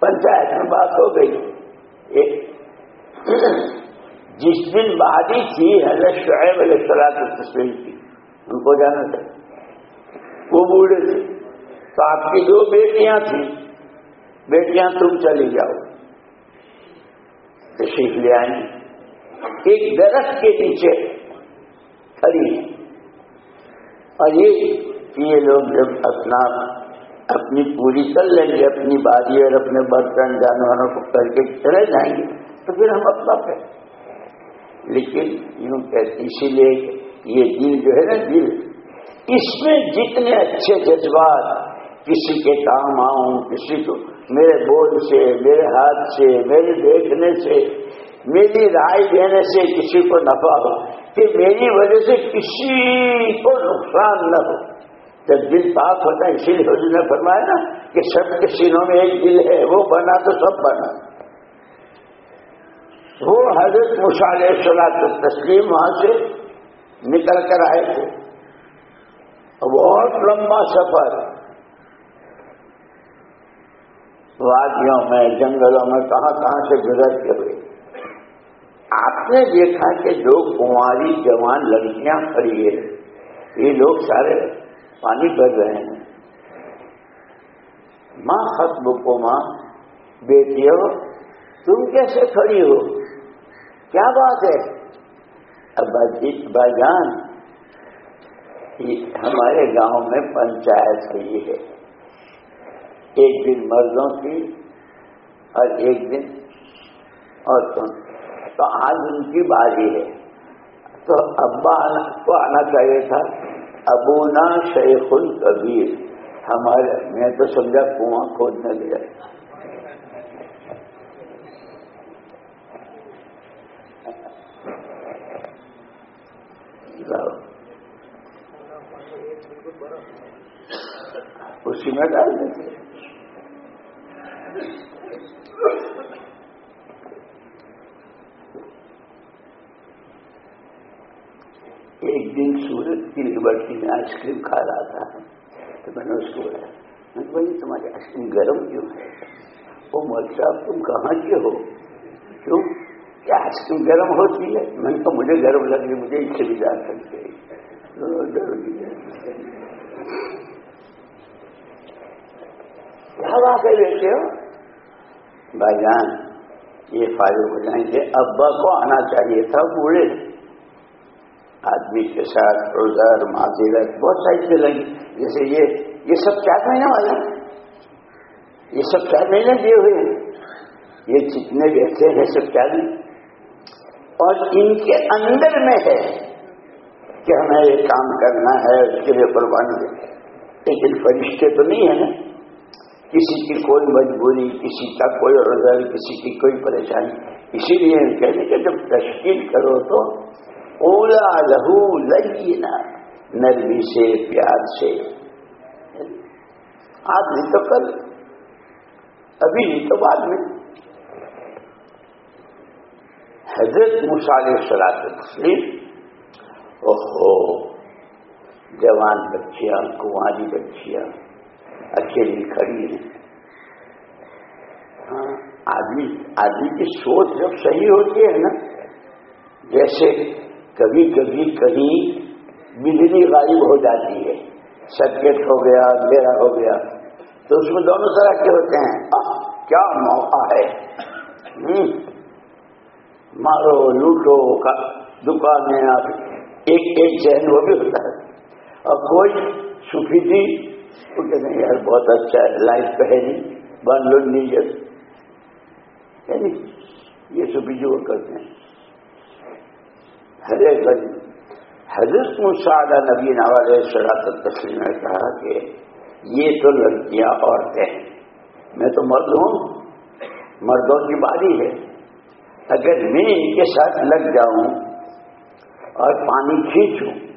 پنچایت میں بات ہو گئی۔ ایک جس دن باری تھی، حضرت شعیب علیہ السلام کی تصویر کی ان کو جانا تھا۔ وہ بوڑھے تھے۔ تو آپ کی دو بیٹیاں تھیں۔ بیٹیاں، تم چلی جاؤ۔ تشریف لے آئیں۔ ایک درخت کے پیچھے کھڑی اور یہ یہ لوگ جب اپنا اپنی پوری کر لیں گے، اپنی باری اور اپنے برتن جانوروں کو کر کے چلے جائیں گے، تو پھر ہم اپنا پہ لیکن یوں کہتے اسی لیے یہ دل جو ہے نا، دل۔ اس میں جتنے اچھے جذبات، کسی کے کام آؤں، کسی کو میرے بول سے، میرے ہاتھ سے، میرے دیکھنے سے، میری رائے دینے سے کسی کو نفع ہو کہ میری وجہ سے کسی کو نقصان نہ ہو۔ جب دل پاک ہوتا ہے، اسی لیے حضور نے فرمایا نا کہ سب کے سینوں میں ایک دل ہے، وہ بنا تو سب بنا۔ وہ حضرت مشاعر صلاح تسلیم وہاں سے نکل کر آئے تھے۔ بہت لمبا سفر۔ وادیوں میں، جنگلوں میں، کہاں کہاں سے گزر کے ہوئے۔ آپ نے دیکھا کہ جو کنواری جوان لڑکیاں کھڑی ہے یہ لوگ سارے پانی بھر رہے ہیں۔ ماں خط کو ماں بیٹی ہو تم کیسے کھڑی ہو؟ کیا بات ہے؟ بھائی جان ہمارے گاؤں میں پنچایت ہوئی ہے۔ ایک دن مردوں کی اور ایک دن عورتوں تو آج ان کی باری ہے۔ تو ابا کو آنا چاہیے تھا۔ ابونا شیخ القبیر۔ ہمارے میں تو سمجھا کنواں کھودنے لیا۔ اسی میں ڈال دیتے۔ ایک دن سورج کی لبرٹی میں آئس کریم کھا رہا تھا۔ تو میں نے اس کو بولا، میں نے بھائی، تمہاری آئس کریم گرم کیوں ہے؟ وہ مول صاحب، تم کہاں کے ہو؟ کیوں؟ کیا آئس کریم گرم ہوتی ہے؟ میں نے تو مجھے گرم لگ رہی مجھے اس سے بھی جا سکتے کیا بات ہے۔ بیٹے ہو بھائی جان، یہ فائدے ہو جائیں گے، ابا کو آنا چاہیے تھا بوڑھے آدمی کے ساتھ روزار معذرت بہت ساری چیزیں لگی۔ جیسے یہ یہ سب چار مہینے والے ہیں یہ سب چار مہینے دیے ہوئے ہیں؟ یہ جتنے بیٹھے ہیں، سب چار اور ان کے اندر میں ہے کہ ہمیں یہ کام کرنا ہے، اس کے لیے قربانی لیکن فرشتے تو نہیں ہے نا۔ کسی کی کوئی مجبوری، کسی کا کوئی روزار کسی کی کوئی پریشانی۔ اسی لیے کہتے کہ جب تشکیل کرو تو اولا لہو لینا نرمی سے، پیار سے۔ آج نہیں تو کل، ابھی نہیں تو بعد میں۔ حضرت مسال سلاط تسلیم اوہو، جوان بچیاں، کنواری بچیاں، اکیلی کھڑی ہیں۔ ہاں آدمی آدمی کی سوچ جب صحیح ہوتی ہے نا، جیسے کبھی کبھی کہیں بجلی غائب ہو جاتی ہے۔ سرکٹ ہو گیا، اندھیرا ہو گیا۔ تو اس میں دونوں طرح کے ہوتے ہیں۔ کیا موقع ہے۔ مارو، لوٹو، کا دکان میں آپ، ایک ایک چہن وہ بھی ہوتا ہے۔ اور کوئی سوکھی تھی وہ کہتے ہیں، یار، بہت اچھا ہے لائٹ پہنی بن لو نیجر یعنی یہ سوکھی جو وہ کرتے ہیں۔ حضرت مسادہ نبی نواز شراط تسلیم نے کہا کہ یہ تو لڑکیاں عورتیں ہیں۔ میں تو مرد ہوں۔ مردوں کی باری ہے۔ اگر میں ان کے ساتھ لگ جاؤں اور پانی کھینچوں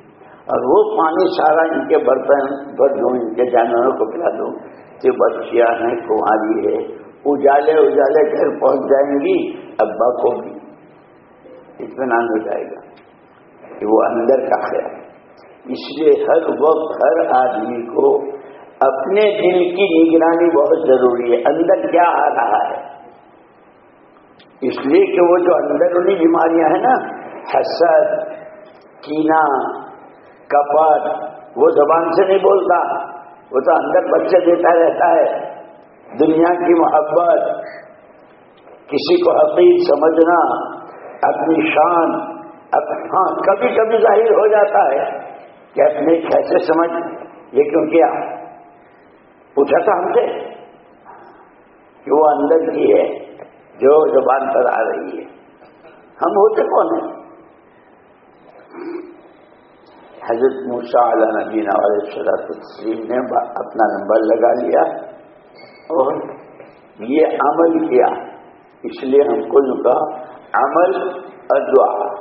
اور وہ پانی سارا ان کے برتن بھر دوں ان کے جانوروں کو پلا دوں کہ بچیاں ہیں، کماری ہے۔ اجالے اجالے گھر پہنچ جائیں گی، ابا کو بھی۔ اطمینان ہو جائے گا۔ کہ وہ اندر کا خیال اس لیے ہر وقت ہر آدمی کو اپنے دل کی نگرانی بہت ضروری ہے۔ اندر کیا آ رہا ہے؟ اس لیے کہ وہ جو اندرونی بیماریاں ہیں نا، حسد کینا کپٹ وہ زبان سے نہیں بولتا۔ وہ تو اندر بچے دیتا رہتا ہے۔ دنیا کی محبت، کسی کو حقیق سمجھنا، اپنی شان ہاں کبھی کبھی ظاہر ہو جاتا ہے کہ اپنے کیسے سمجھ یہ کیوں کیا؟ پوچھا تھا ہم سے کہ وہ اندر کی ہے، جو زبان پر آ رہی ہے۔ ہم ہوتے کون ہیں؟ حضرت موسا علیہ نبی والے شرط تسلیم نے اپنا نمبر لگا لیا اور یہ عمل کیا۔ اس لیے ہم کو کا عمل اور دعا۔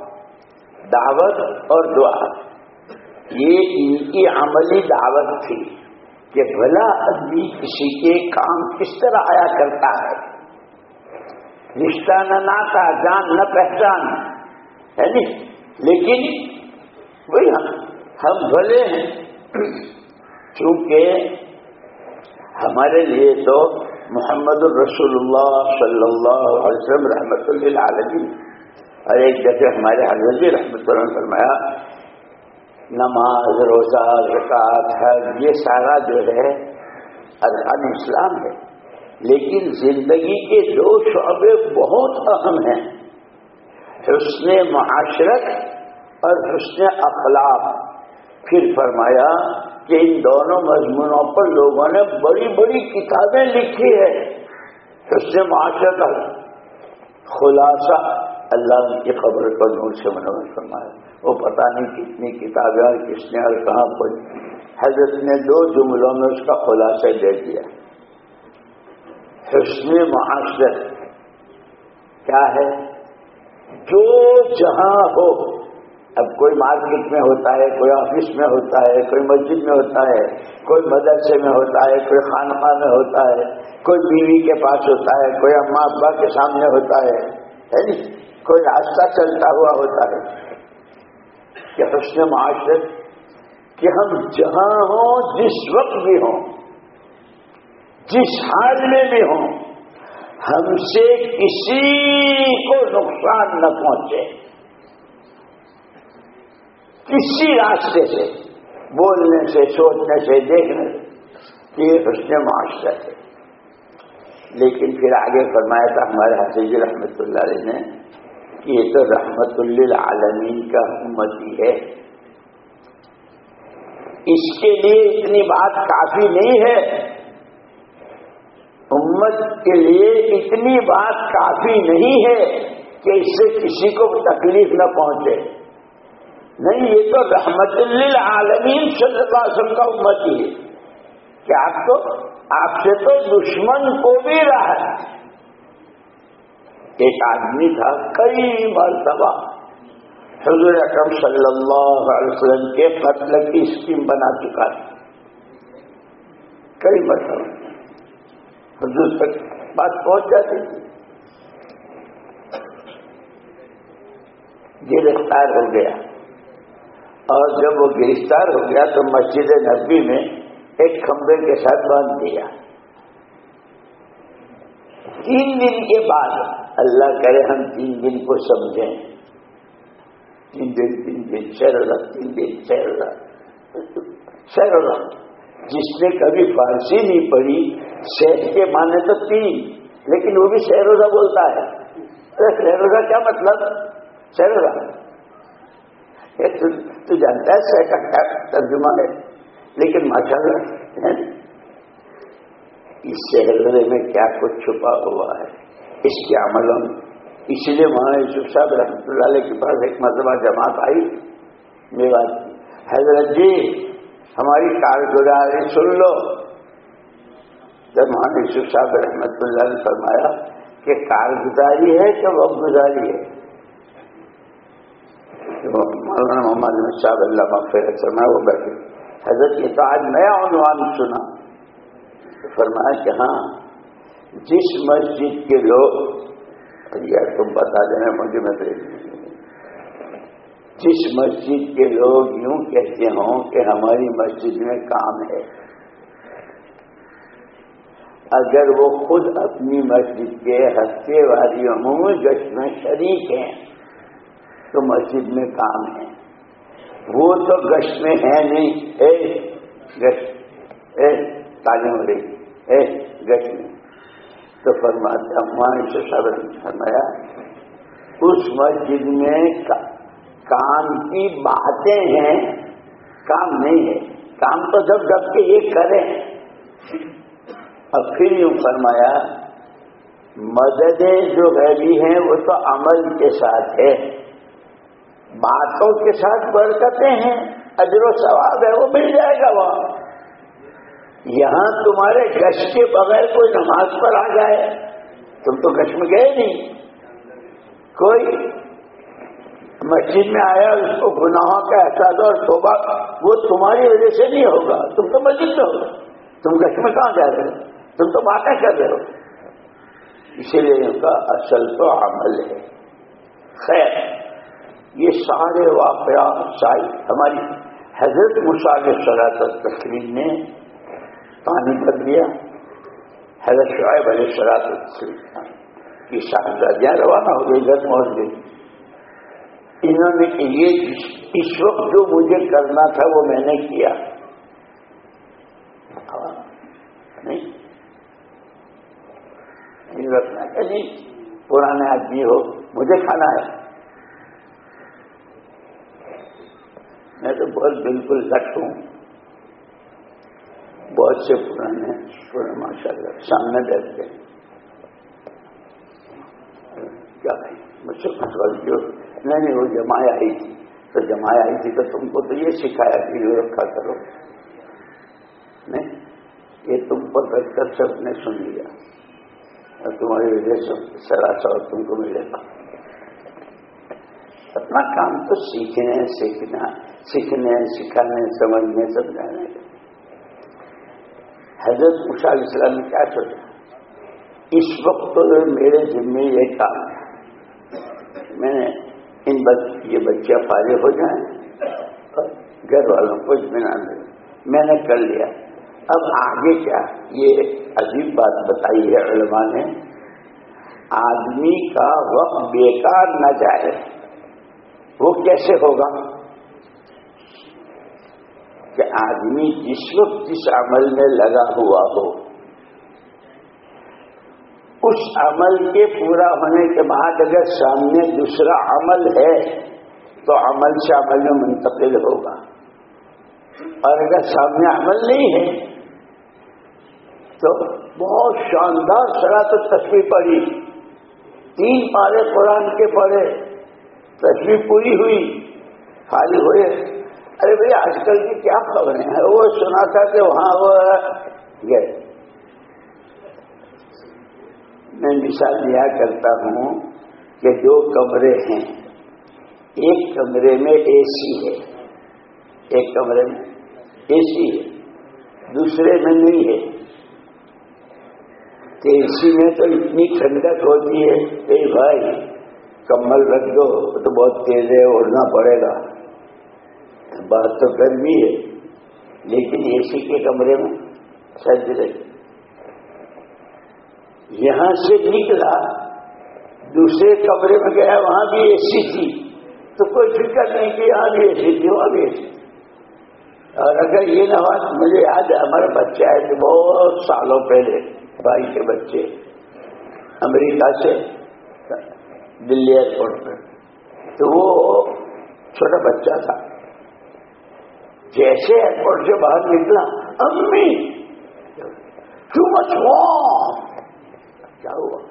دعوت اور دعا۔ یہ ان کی عملی دعوت تھی کہ بھلا آدمی کسی کے کام کس طرح آیا کرتا ہے۔ رشتہ نہ ناتا، جان نہ پہچان۔ ہے نہیں لیکن وہی ہم بھلے ہیں۔ کیونکہ ہمارے لیے تو محمد الرسول اللہ صلی اللہ علیہ وسلم رحمۃ اللہ علیہ اور ایک دفعہ ہمارے ہاں حضرت رحمۃ اللہ نے فرمایا، نماز، روزہ زکات حج، یہ سارا جو ہے ارکان اسلام ہے۔ لیکن زندگی کے دو شعبے بہت اہم ہیں۔ حسن معاشرت اور حسن اخلاق۔ پھر فرمایا کہ ان دونوں مضمونوں پر لوگوں نے بڑی بڑی کتابیں لکھی ہے اس سے معاشرہ خلاصہ۔ اللہ کی خبر پر نور سے منور فرمایا۔ وہ پتہ نہیں کتنی کتابیں اور کس نے اور کہاں پڑھی۔ حضرت نے دو جملوں میں اس کا خلاصہ دے دیا۔ حسن معاشرت کیا ہے؟ جو جہاں ہو۔ اب کوئی مارکیٹ میں ہوتا ہے، کوئی آفس میں ہوتا ہے، کوئی مسجد میں ہوتا ہے، کوئی مدرسے میں ہوتا ہے، کوئی خانقاہ میں ہوتا ہے، کوئی بیوی کے پاس ہوتا ہے، کوئی اماں ابا کے سامنے ہوتا ہے۔ کوئی راستہ چلتا ہوا ہوتا ہے کہ حسن معاشرت کہ ہم جہاں ہوں، جس وقت بھی ہوں، جس حال میں بھی ہوں، ہم سے کسی کو نقصان نہ پہنچے۔ کسی راستے سے، بولنے سے، سوچنے سے، دیکھنے سے یہ حسن معاشرت ہے۔ لیکن پھر آگے فرمایا تھا ہمارے حسیج جی رحمت اللہ علیہ نے کہ یہ تو رحمت للعالمین کا امتی ہے۔ اس کے لیے اتنی بات کافی نہیں ہے۔ امت کے لیے اتنی بات کافی نہیں ہے کہ اس سے کسی کو تکلیف نہ پہنچے۔ نہیں، یہ تو رحمت للعالمین صلی اللہ علیہ وسلم کا امتی ہے۔ کہ آپ کو آپ سے تو دشمن کو بھی رہا ہے۔ ایک آدمی تھا کئی مرتبہ۔ حضور اکرم صلی اللہ علیہ وسلم کے قتل کی اسکیم بنا چکا تھا۔ کئی مرتبہ۔ حضور تک بات پہنچ جاتی۔ تھی گرفتار ہو گیا۔ اور جب وہ گرفتار ہو گیا تو مسجد نبی میں ایک کھمبے کے ساتھ باندھ دیا۔ تین دن کے بعد اللہ کرے ہم تین دن کو سمجھیں۔ تین دن تین دن، شہر تین دن، شہر شہر جس نے کبھی فارسی نہیں پڑھی، شہر کے معنی تو تین، لیکن وہ بھی شہروزہ بولتا ہے۔ شہروزہ کیا مطلب؟ شہروزہ تو جانتا ہے سہ کا کیا ترجمہ ہے، لیکن ماشاء اللہ اس شہر میں کیا کچھ چھپا ہوا ہے؟ اس کے عملوں میں اس لیے وہاں یوسف صاحب رحمۃ اللہ علیہ کے پاس ایک مرتبہ جماعت آئی۔ میوات حضرت جی ہماری کارگزاری سن لو۔ جب وہاں یوسف صاحب رحمۃ اللہ نے فرمایا کہ کارگزاری ہے کہ وقت گزاری ہے؟ مولانا محمد صاحب اللہ مغفرت فرمایا وہ بیٹھے۔ حضرت یہ تو آج نیا عنوان سنا۔ تو فرمایا کہ ہاں جس مسجد کے لوگ یار تم بتا دینا، مجھے میں جس مسجد کے لوگ یوں کہتے ہوں کہ ہماری مسجد میں کام ہے، اگر وہ خود اپنی مسجد کے ہفتے والی عمومی گشت میں شریک ہیں، تو مسجد میں کام ہے۔ وہ تو گشت میں ہے نہیں، اے گشت اے تعلیم ہو رہی اے میں۔ تو فرماتا مان سے سب فرمایا، اس مسجد میں کام کی باتیں ہیں، کام نہیں ہے۔ کام تو جب جب کے یہ کریں اب پھر یوں فرمایا، مددیں جو غیبی ہیں، وہ تو عمل کے ساتھ ہے۔ باتوں کے ساتھ برکتیں ہیں۔ اجر و ثواب ہے، وہ مل جائے گا وہاں۔ یہاں تمہارے گش کے بغیر کوئی نماز پر آ جائے۔ تم تو گش میں گئے نہیں۔ کوئی مسجد میں آیا، اس کو گناہوں کا احساس اور توبہ، وہ تمہاری وجہ سے نہیں ہوگا۔ تم تو مسجد میں ہوگا تم گش میں کہاں جا رہے ہو؟ تم تو باتیں کر رہے ہو۔ اسی لیے ان کا اصل تو عمل ہے۔ خیر، یہ سارے واقعات ہماری حضرت مشاغ شراط تقریب نے پانی بھر دیا۔ حضرت شعیب علیہ شراط کی شاہزادیاں روانہ ہو گئی گھر پہنچ گئی انہوں نے یہ اس وقت جو مجھے کرنا تھا وہ میں نے کیا۔ نہیں۔ رکھنا کہ نہیں جی، پرانے آدمی ہو، مجھے کھانا ہے۔ میں تو بہت بالکل لٹ ہوں۔ بہت سے پرانے پورے ماشاء اللہ سامنے بیٹھتے کیا مجھ سے کچھ جو نہیں وہ جمائے آئی تھی۔ تو جمائے آئی تھی تو تم کو تو یہ سکھایا کہ یہ رکھا کرو۔ نہیں، یہ تم پر بیٹھ کر سب نے سن لیا۔ اور تمہاری وجہ سے سراسا تم کو ملے گا۔ اپنا کام تو سیکھنے، سیکھنا، سیکھنے، سکھانے، سمجھنے، سمجھانے۔ حضرت علیہ السلام نے کیا سوچا؟ اس وقت تو میرے ذمے یہ کام ہے۔ میں نے ان بچ، یہ بچے فارغ ہو جائیں اور گھر والوں کو اطمینان دے۔ میں نے کر لیا۔ اب آگے کیا؟ یہ عجیب بات بتائی ہے علماء نے۔ آدمی کا وقت بیکار نہ جائے۔ وہ کیسے ہوگا؟ کہ آدمی جس وقت جس عمل میں لگا ہوا ہو، اس عمل کے پورا ہونے کے بعد اگر سامنے دوسرا عمل ہے، تو عمل سے عمل میں منتقل ہوگا۔ اور اگر سامنے عمل نہیں ہے، تو بہت شاندار سرا تو تصویر پڑی تین پارے قرآن کے پڑھے تصویر پوری ہوئی، خالی ہوئے۔ ارے بھائی، آج کل کی کیا خبریں ہیں؟ وہ سنا تھا کہ وہاں وہ گئے میں مثال دیا کرتا ہوں کہ دو کمرے ہیں۔ ایک کمرے میں اے سی ہے۔ ایک کمرے میں اے سی ہے۔ دوسرے میں نہیں ہے۔ کہ اسی میں تو اتنی ٹھنڈک ہوتی ہے۔ کہ بھائی، کمل رکھ دو تو بہت تیز ہے، اڑنا پڑے گا۔ بات تو گرمی ہے، لیکن اے سی کے کمرے میں سج رہی۔ یہاں سے نکلا، دوسرے کمرے میں گیا، وہاں بھی اے سی تھی۔ تو کوئی فکر نہیں کہ یہاں بھی اے سی تھی، وہاں بھی اے سی اور اگر یہ نواز مجھے یاد ہے، ہمارے بچے آئے تھے بہت سالوں پہلے، بھائی کے بچے، امریکہ سے دلی ایئرپورٹ پہ تو وہ چھوٹا بچہ تھا۔ جیسے ایئرپورٹ سے باہر نکلا، امی! ٹو مچ کیا ہوا؟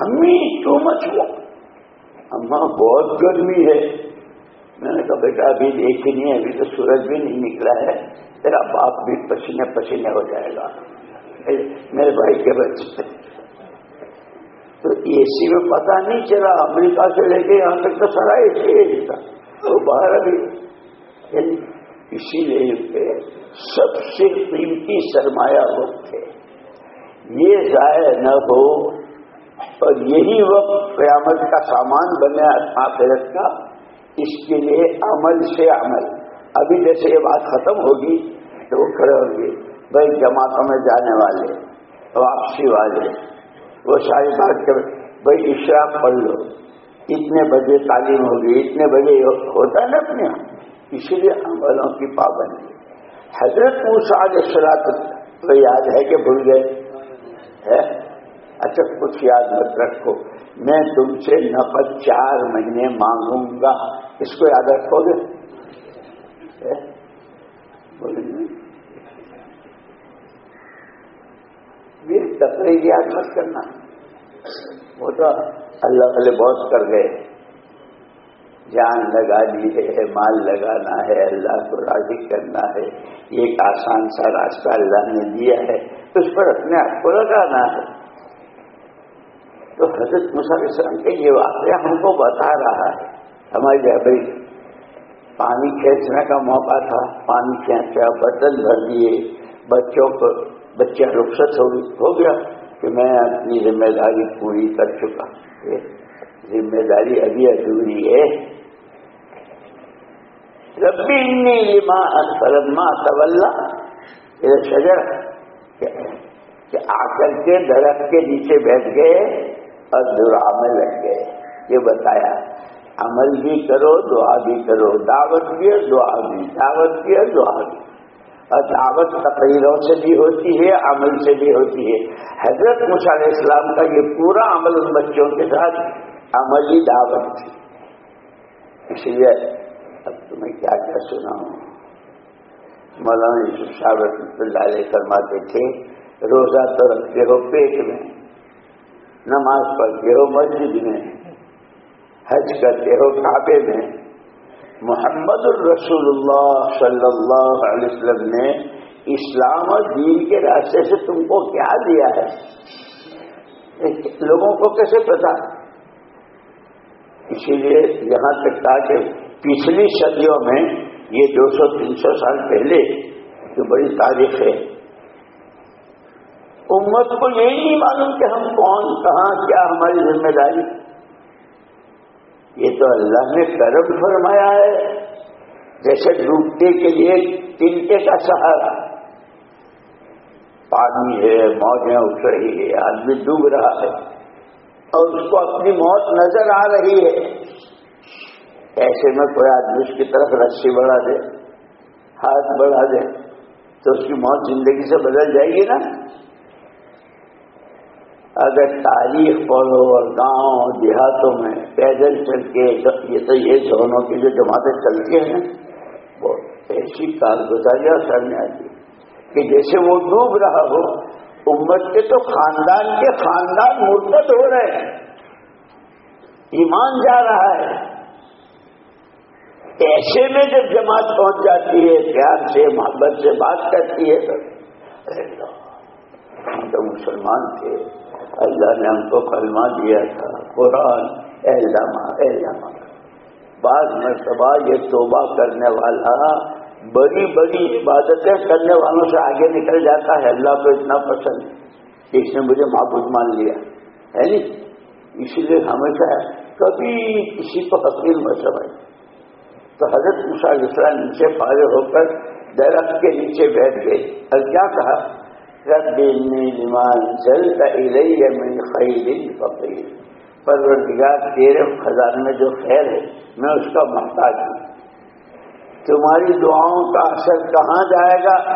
امی ٹو مچ اما، بہت گرمی ہے۔ میں نے کہا، بیٹا، ابھی دیکھی نہیں، ابھی تو سورج بھی نہیں نکلا ہے۔ تیرا باپ بھی پسینے پسینے ہو جائے گا۔ میرے بھائی کے بچے۔ تو اے سی میں پتا نہیں چلا، امریکہ سے لے کے یہاں تک تو سارا اے سی تھا۔ وہ باہر ابھی یعنی اسی لیے سب سے قیمتی سرمایہ وقت ہے یہ ضائع نہ ہو اور یہی وقت قیامت کا سامان بنے آخرت کا، اس کے لیے عمل سے عمل۔ ابھی جیسے یہ بات ختم ہوگی تو وہ کھڑے ہوں گے، بھائی جماعتوں میں جانے والے، واپسی والے، وہ ساری بات کر، بھائی اشراق پڑھ لو۔ اتنے بجے تعلیم ہوگی، اتنے بجے ہوتا ہے نا اپنے یہاں؟ اسی لیے عملوں کی پابندی۔ حضرت آج اشراق تو یاد ہے کہ بھول گئے؟ اچھا کچھ یاد مت رکھو۔ میں تم سے نفت چار مہینے مانگوں گا۔ اس کو یاد رکھو گے؟ تقریر یاد مت کرنا۔ وہ تو اللہ والے بہت کر گئے۔ جان لگا لی ہے، مال لگانا ہے، اللہ کو راضی کرنا ہے یہ ایک آسان سا راستہ اللہ نے دیا ہے، اس پر اپنے آپ کو لگانا ہے۔ تو حضرت السلام کے یہ واقعہ ہم کو بتا رہا ہے۔ ہماری بھائی، پانی کھینچنے کا موقع تھا، پانی کھینچا، برتن بھر دیے، بچوں کو بچہ رخصت ہو گیا کہ میں اپنی ذمہ داری پوری کر چکا۔ ذمہ داری ابھی ادھوری ہے۔ ربی لما فلما طلّہ شجر کہ آ کر کے درخت کے نیچے بیٹھ گئے اور دعا میں لگ گئے۔ یہ بتایا۔ عمل بھی کرو، دعا بھی کرو۔ دعوت بھی اور دعا بھی۔ دعوت بھی اور دعا بھی۔ اور دعوت تقریروں سے بھی ہوتی ہے، عمل سے بھی ہوتی ہے۔ حضرت علیہ السلام کا یہ پورا عمل ان بچوں کے ساتھ عملی دعوت تھی۔ اس لیے اب تمہیں کیا کیا سنا ہوں مولانا یوسف صاحب رحمۃ اللہ علیہ فرماتے تھے، روزہ تو رکھتے ہو پیٹ میں، نماز پڑھتے ہو مسجد میں، حج کرتے ہو کعبے میں۔ محمد الرسول اللہ صلی اللہ علیہ وسلم نے اسلام اور دین کے راستے سے تم کو کیا دیا ہے؟ لوگوں کو کیسے پتا؟ اسی لیے یہاں تک تھا کہ پچھلی صدیوں میں یہ دو سو تین سو سال پہلے جو بڑی تاریخ ہے، امت کو یہی نہیں معلوم کہ ہم کون، کہاں، کیا ہماری ذمہ داری۔ یہ تو اللہ نے کرم فرمایا ہے۔ جیسے ڈوبتے کے لیے تنکے کا سہارا۔ پانی ہے، موجیں اٹھ رہی ہے، آدمی ڈوب رہا ہے اور اس کو اپنی موت نظر آ رہی ہے۔ ایسے میں کوئی آدمی اس کی طرف رسی بڑھا دے، ہاتھ بڑھا دے، تو اس کی موت زندگی سے بدل جائے گی نا؟ اگر تاریخ پڑھو اور گاؤں دیہاتوں میں پیدل چل کے یہ تو یہ زونوں کی جو جماعتیں چلتی ہیں، وہ ایسی کارگزاریاں سامنے آتی کہ جیسے وہ ڈوب رہا ہو، امت کے تو خاندان کے خاندان مرتد ہو رہے ہیں۔ ایمان جا رہا ہے۔ ایسے میں جب جماعت پہنچ جاتی ہے، پیار سے، محبت سے بات کرتی ہے، تو ہم تو مسلمان تھے۔ اللہ نے ہم کو کلمہ دیا تھا، قرآن اہلامہ اہلامہ بعض مرتبہ یہ توبہ کرنے والا بڑی بڑی عبادتیں کرنے والوں سے آگے نکل جاتا ہے۔ اللہ کو اتنا پسند کہ اس نے مجھے معبود مان لیا۔ ہے نہیں؟ اسی لیے ہمیشہ کبھی کسی کو حقیل مت سمجھ۔ تو حضرت علیہ السلام نیچے پارے ہو کر درخت کے نیچے بیٹھ گئے۔ اور کیا کہا؟ رب لمن جلد الیہ من خیر فقیر۔ پروردگار تیرے خزانے میں جو خیر ہے، میں اس کا محتاج ہوں۔ تمہاری دعاؤں کا اثر کہاں جائے گا؟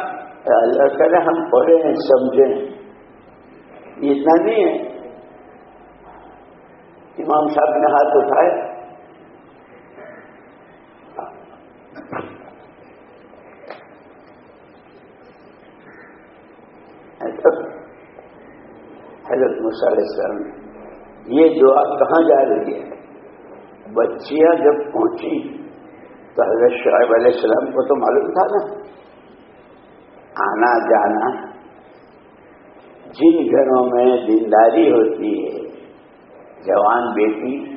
اللہ کرے ہم پڑھیں سمجھیں۔ اتنا نہیں ہے۔ امام صاحب نے ہاتھ اٹھائے۔ حضرت علیہ السلام یہ دعا کہاں جا رہی ہے؟ بچیاں جب پہنچی تو حضرت شعیب علیہ السلام کو تو معلوم تھا نا۔ آنا جانا۔ جن گھروں میں دینداری ہوتی ہے، جوان بیٹی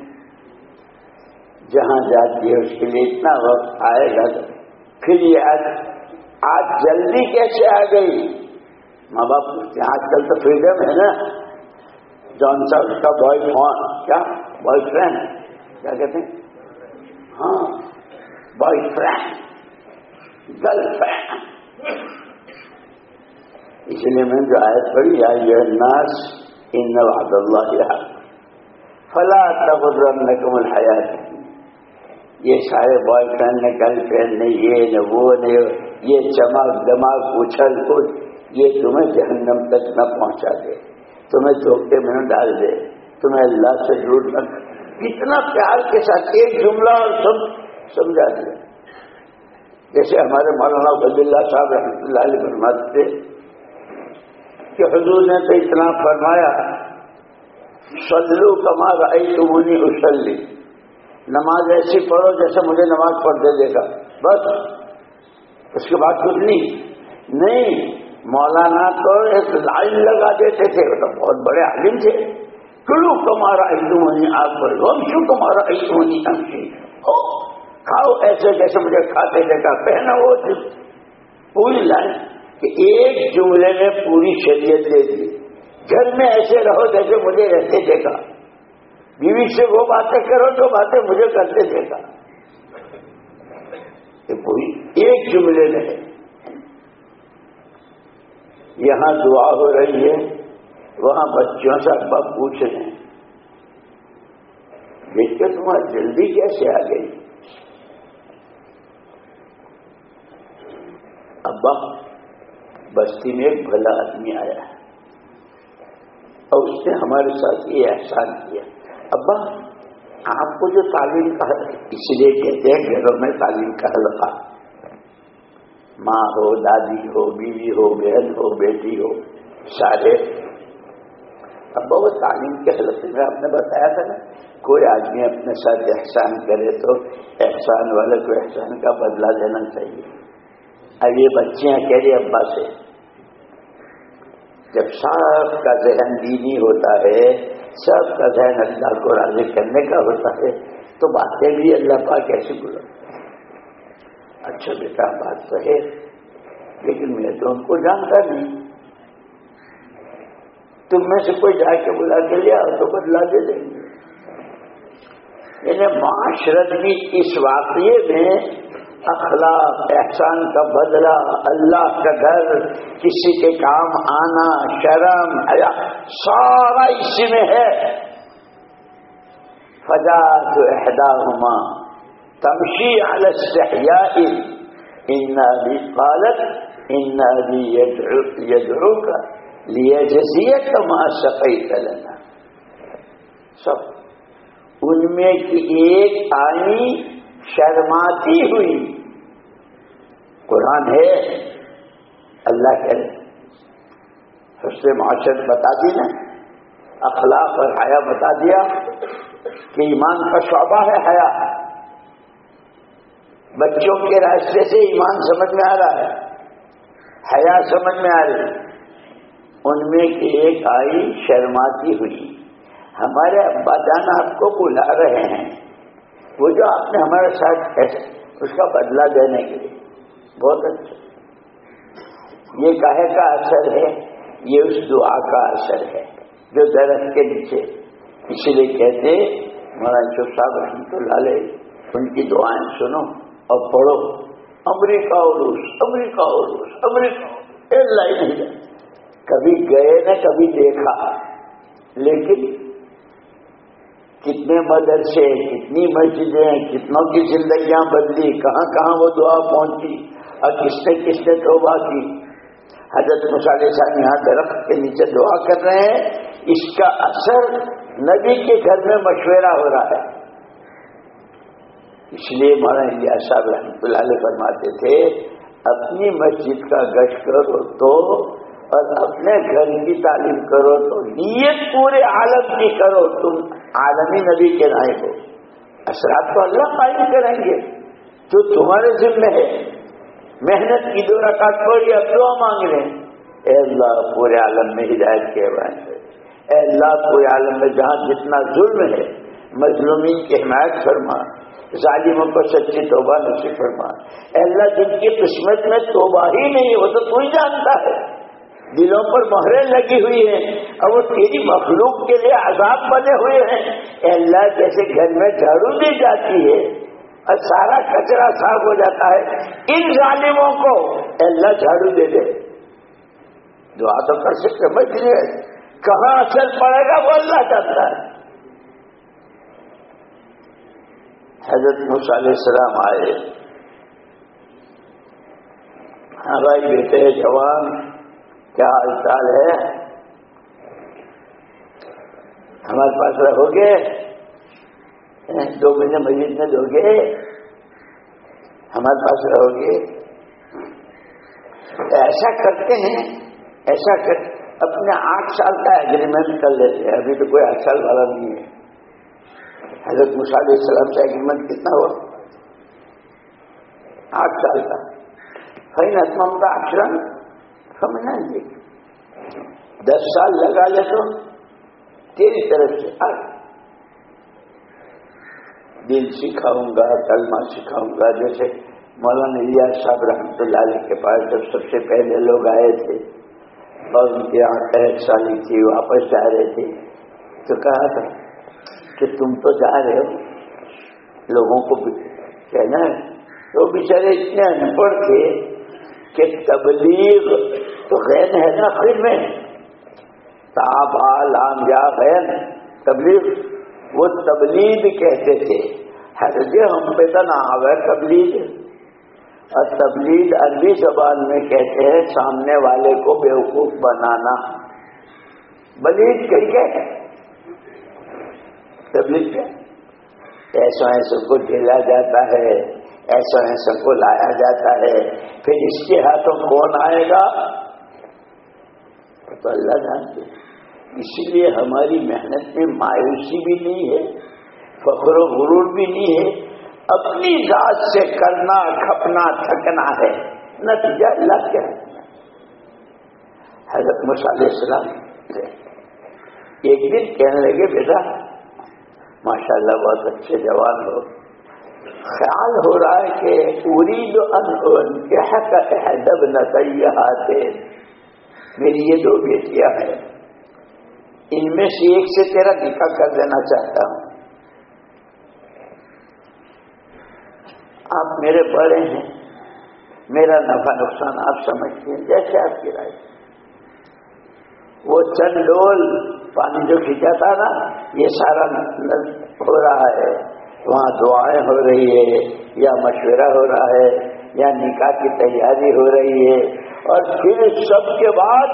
جہاں جاتی ہے، اس کے لیے اتنا وقت آئے گا پھر یہ آج آج جلدی کیسے آ گئی؟ ماں باپ پوچھتے ہیں، آج کل تو فریڈم ہے نا۔ جون سا کا بوائے فون کیا؟ بوائے فرینڈ کیا کہتے ہیں؟ ہاں بوائے فرینڈ گرل فرینڈ اس لیے میں جو آیت پڑھی آئی یہ ناس ان وعد اللہ فلا تغرن لکم الحیات۔ یہ سارے بوائے فرینڈ نے گرل فرینڈ نے یہ، نہ وہ نے یہ۔ چمک دماغ، اچھل، کچھ۔ یہ تمہیں جہنم تک نہ پہنچا دے۔ تمہیں دھوکے میں نہ ڈال دے۔ تمہیں اللہ سے جڑ نہ کتنا پیار کے ساتھ ایک جملہ اور سب سمجھا دیا۔ جیسے ہمارے مولانا عبد اللہ صاحب رحمۃ اللہ علیہ فرماتے تھے کہ حضور نے تو اتنا فرمایا سلو کمار آئی تو منی اسلی نماز ایسی پڑھو جیسے مجھے نماز پڑھ دے دے گا بس، اس کے بعد کچھ نہیں۔ نہیں مولانا تو ایک لائن لگا دیتے تھے تو بہت بڑے عالم تھے۔ کلو کمارا ہندو منی آپ پر شو کمارا ہندو منی ہو کھاؤ ایسے جیسے مجھے کھاتے دیکھا پہنا وہ پوری لائن کہ ایک جملے میں پوری شریعت دے دی۔ گھر میں ایسے رہو جیسے مجھے رہتے دیکھا۔ بیوی سے وہ باتیں کرو جو باتیں مجھے کرتے دیکھا۔ پوری ایک جملے میں ہے۔ یہاں دعا ہو رہی ہے، وہاں بچوں سے ابا پوچھ رہے ہیں۔ بیٹے، تمہاری جلدی کیسے آ گئی؟ ابا، بستی میں ایک بھلا آدمی آیا ہے۔ اور اس نے ہمارے ساتھ یہ احسان کیا۔ ابا، آپ کو جو تعلیم کا اس لیے کہتے ہیں گھروں میں تعلیم کا حلقہ ماں ہو، دادی ہو، بیوی ہو، بہن ہو، بیٹی ہو، سارے۔ ابا وہ تعلیم کے حلقے میں آپ نے بتایا تھا نا، کوئی آدمی اپنے ساتھ احسان کرے تو احسان والے کو احسان کا بدلہ دینا چاہیے۔ اب یہ بچیاں کہہ رہی ابا سے، جب سب کا ذہن دینی ہوتا ہے، سب کا ذہن اللہ کو راضی کرنے کا ہوتا ہے، تو باتیں بھی اللہ پاک کیسی بولو اچھا بیٹا، بات تو ہے، لیکن میں تو ان کو جانتا نہیں۔ تم میں سے کوئی جا کے بلا کے لیا تو بدلا دے دیں۔ گے یعنی معاشرت بھی اس واقعے میں اخلاق، احسان کا بدلہ، اللہ کا گھر کسی کے کام آنا، شرم، حیا، سارا اسی میں ہے۔ فجا تو عہدہ ہما تمشی الحیا ان ابھی پالک ان ابھی یدرو کا لیے جزیت کا ماں صفائی کرنا سب، ان میں کی ایک آئی شرماتی ہوئی. قرآن ہے، اللہ کرے حسن معاشرت بتا دی نا، اخلاق اور حیا بتا دیا کہ ایمان کا شعبہ ہے، حیا بچوں کے راستے سے ایمان سمجھ میں آ رہا ہے، حیا سمجھ میں آ رہی ان میں ایک آئی شرماتی ہوئی۔ ہمارے ابا جان آپ کو بلا رہے ہیں۔ وہ جو آپ نے ہمارے ساتھ اس کا بدلہ دینے کے لیے۔ بہت اچھا۔ یہ کہے کا اثر ہے، یہ اس دعا کا اثر ہے۔ جو درخت کے نیچے۔ اسی لیے کہتے، مولانا شو صاحب رحمت اللہ علیہ، ان کی دعائیں سنو۔ اور پڑھو۔ امریکہ اور روس، امریکہ اور روس، امریکہ اللہ ہی نہیں کبھی گئے نہ کبھی دیکھا۔ لیکن کتنے مدرسے کتنی مسجدیں کتنوں کی زندگیاں بدلی، کہاں کہاں وہ دعا پہنچی۔ اور کس نے کس نے توبہ کی؟ حضرت مسالے صاحب یہاں درخت کے نیچے دعا کر رہے ہیں۔ اس کا اثر نبی کے گھر میں مشورہ ہو رہا ہے۔ اس لیے مولانا انڈیا صاحب رحمۃ اللہ علیہ فرماتے تھے، اپنی مسجد کا گشت کرو تو اور اپنے گھر کی تعلیم کرو تو نیت پورے عالم کی کرو، تم عالمی نبی کے نائے ہو۔ اثرات تو اللہ قائم کریں گے، جو تمہارے ذمہ ہے۔ محنت کی دو رکعت پڑی اب دعا مانگ رہے ہیں اے اللہ، پورے عالم میں ہدایت کے بائیں اے اللہ، پورے عالم میں جہاں جتنا ظلم ہے، مظلومین کی حمایت فرما۔ ظالموں کو سچی توبہ نصیب فرما۔ اے اللہ جن کی قسمت میں توبہ ہی نہیں وہ تو کوئی جانتا ہے؟ دلوں پر مہریں لگی ہوئی ہیں اور وہ تیری مخلوق کے لیے عذاب بنے ہوئے ہیں۔ اے اللہ، جیسے گھر میں جھاڑو دی جاتی ہے اور سارا کچرا صاف ہو جاتا ہے، ان ظالموں کو اے اللہ جھاڑو دے دے۔ دعا تو کر سکتے بچے کہاں اثر پڑے گا؟ وہ اللہ چاہتا ہے۔ حضرت علیہ السلام آئے۔ ہاں بھائی بیٹے جوان، کیا حال چال ہے؟ ہمارے پاس رہو گے دو مہینے مزید میں دو گے ہمارے پاس رہو گے ایسا کرتے ہیں، ایسا کر، اپنے آٹھ سال کا ایگریمنٹ کر لیتے ہیں۔ ابھی تو کوئی آٹھ سال والا نہیں ہے۔ حضرت علیہ السلام کا ایگریمنٹ کتنا ہوا؟ آٹھ سال کا۔ فائن اتمام کا آچرن سمجھنا جی دس سال لگا لے تو تیری طرف سے۔ آٹھ دل سکھاؤں گا، کلمہ سکھاؤں گا۔ جیسے مولانا الیاس صاحب رحمۃ اللہ علیہ کے پاس جب سب سے پہلے لوگ آئے تھے، اور ان کے یہاں ایک سالی تھی، واپس جا رہے تھے، تو کہا تھا کہ تم تو جا رہے ہو۔ لوگوں کو کہنا ہے۔ تو بیچارے اتنے ان پڑھ تھے کہ تبلیغ تو غیر ہے نا پھر میں۔ تاب آم، یا غیر۔ تبلیغ، وہ تبلیغ کہتے تھے۔ ہم پہ تو نہ آئے تبلیغ۔ اور تبلیغ عربی زبان میں کہتے ہیں، سامنے والے کو بیوقوف بنانا۔ بلیغ کہیں کہ تبلیغ کیا ایسا ایسا کو ڈھیلا جاتا ہے، ایسا ایسا کو لایا جاتا ہے۔ پھر اس کے ہاتھوں کون آئے گا؟ تو اللہ جانتے اسی لیے ہماری محنت میں مایوسی بھی نہیں ہے، فخر و غرور بھی نہیں ہے۔ اپنی ذات سے کرنا، کھپنا، تھکنا ہے۔ نتیجہ اللہ کیا ہے۔ حضرت علیہ السلام ایک دن کہنے لگے، بیٹا ماشاء اللہ بہت اچھے جوان ہو۔ خیال ہو رہا ہے کہ پوری جو ان آتے میری یہ دو بیٹیاں ہیں۔ ان میں سے ایک سے تیرا نکاح کر دینا چاہتا ہوں۔ آپ میرے بڑے ہیں۔ میرا نفع نقصان آپ سمجھتے ہیں۔ جیسے آپ کی رائے۔ وہ چنڈول پانی جو کھینچا تھا نا، یہ سارا ہو رہا ہے۔ وہاں دعائیں ہو رہی ہے، یا مشورہ ہو رہا ہے، یا نکاح کی تیاری ہو رہی ہے۔ اور پھر سب کے بعد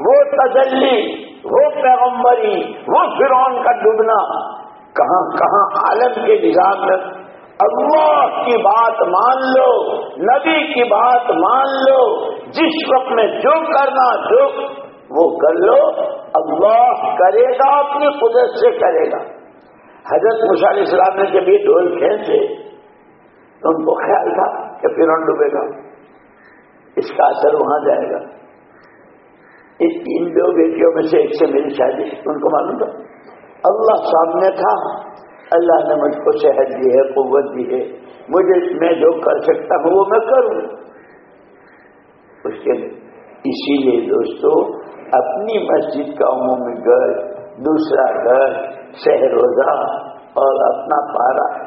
وہ تجلی، وہ پیغمبری، وہ فرون کا ڈوبنا۔ کہاں کہاں عالم کے نظام میں اللہ کی بات مان لو، نبی کی بات مان لو، جس وقت میں جو کرنا، جو وہ کر لو، اللہ کرے گا اپنی قدرت سے کرے گا۔ حضرت مشال اسلام نے جب یہ ڈول کھینچے، تو ان کو خیال تھا کہ پھر ڈوبے گا۔ اس کا اثر وہاں جائے گا۔ ان دو بیٹیوں میں سے ایک سے میری شادی، ان کو معلوم تھا؟ اللہ سامنے تھا۔ اللہ نے مجھ کو صحت دی ہے، قوت دی ہے۔ مجھے میں جو کر سکتا ہوں، وہ میں کروں۔ اس کے اسی لیے دوستو اپنی مسجد کا عمومی گھر دوسرا گھر شہر اور اپنا پارا۔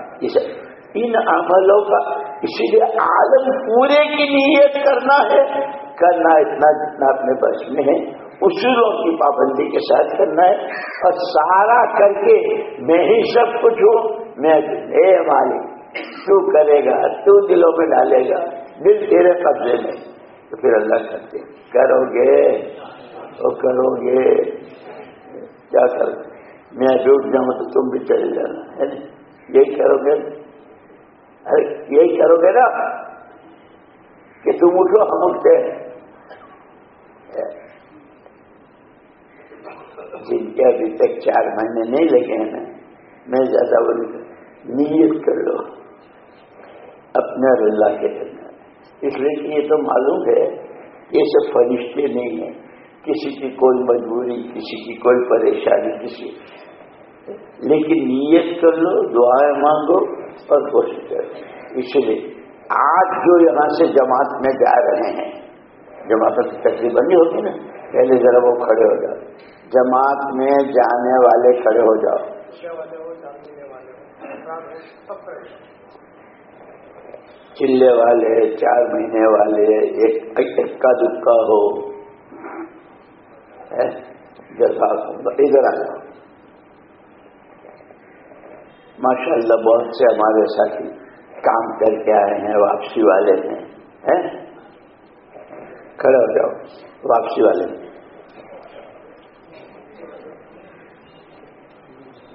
ان عملوں کا اسی لیے عالم پورے کی نیت کرنا ہے۔ کرنا اتنا جتنا اپنے بس میں ہے، اصولوں کی پابندی کے ساتھ کرنا ہے۔ اور سارا کر کے میں ہی سب کچھ ہوں۔ میں اے مالک، تو کرے گا، تو دلوں میں ڈالے گا۔ دل تیرے قبضے میں۔ تو پھر اللہ کرتے کرو گے۔ وہ کرو گے کیا کرو میں ڈوب جاؤں تو تم بھی چلے جانا، ہے یہی کرو گے؟ یہی کرو گے نا کہ تم اٹھو، ہم اٹھتے ہیں۔ جن کے ابھی تک چار مہینے نہیں لگے ہیں میں زیادہ بول نیت کر لو اپنے اللہ کے درمیان اس لیے کہ یہ تو معلوم ہے، یہ سب فرشتے نہیں ہیں۔ کسی کی کوئی مجبوری، کسی کی کوئی پریشانی، کسی لیکن نیت کر لو، دعائیں مانگو اور کوشش کرو۔ اس لیے آج جو یہاں سے جماعت میں جا رہے ہیں، جماعت کی تقریب نہیں ہوتی نا، پہلے ذرا وہ کھڑے ہو جاتے جماعت میں جانے والے کھڑے ہو جاؤ۔ چلے والے، چار مہینے والے ایک کا دکا ہو۔ جیسا ادھر آنا ماشاء اللہ بہت سے ہمارے ساتھی کام کر کے آئے ہیں، واپسی والے ہیں کھڑے ہو جاؤ، واپسی والے ہیں۔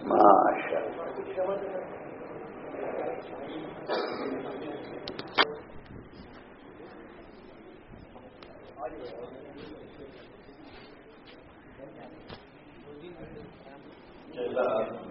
ماشاء اللہ love.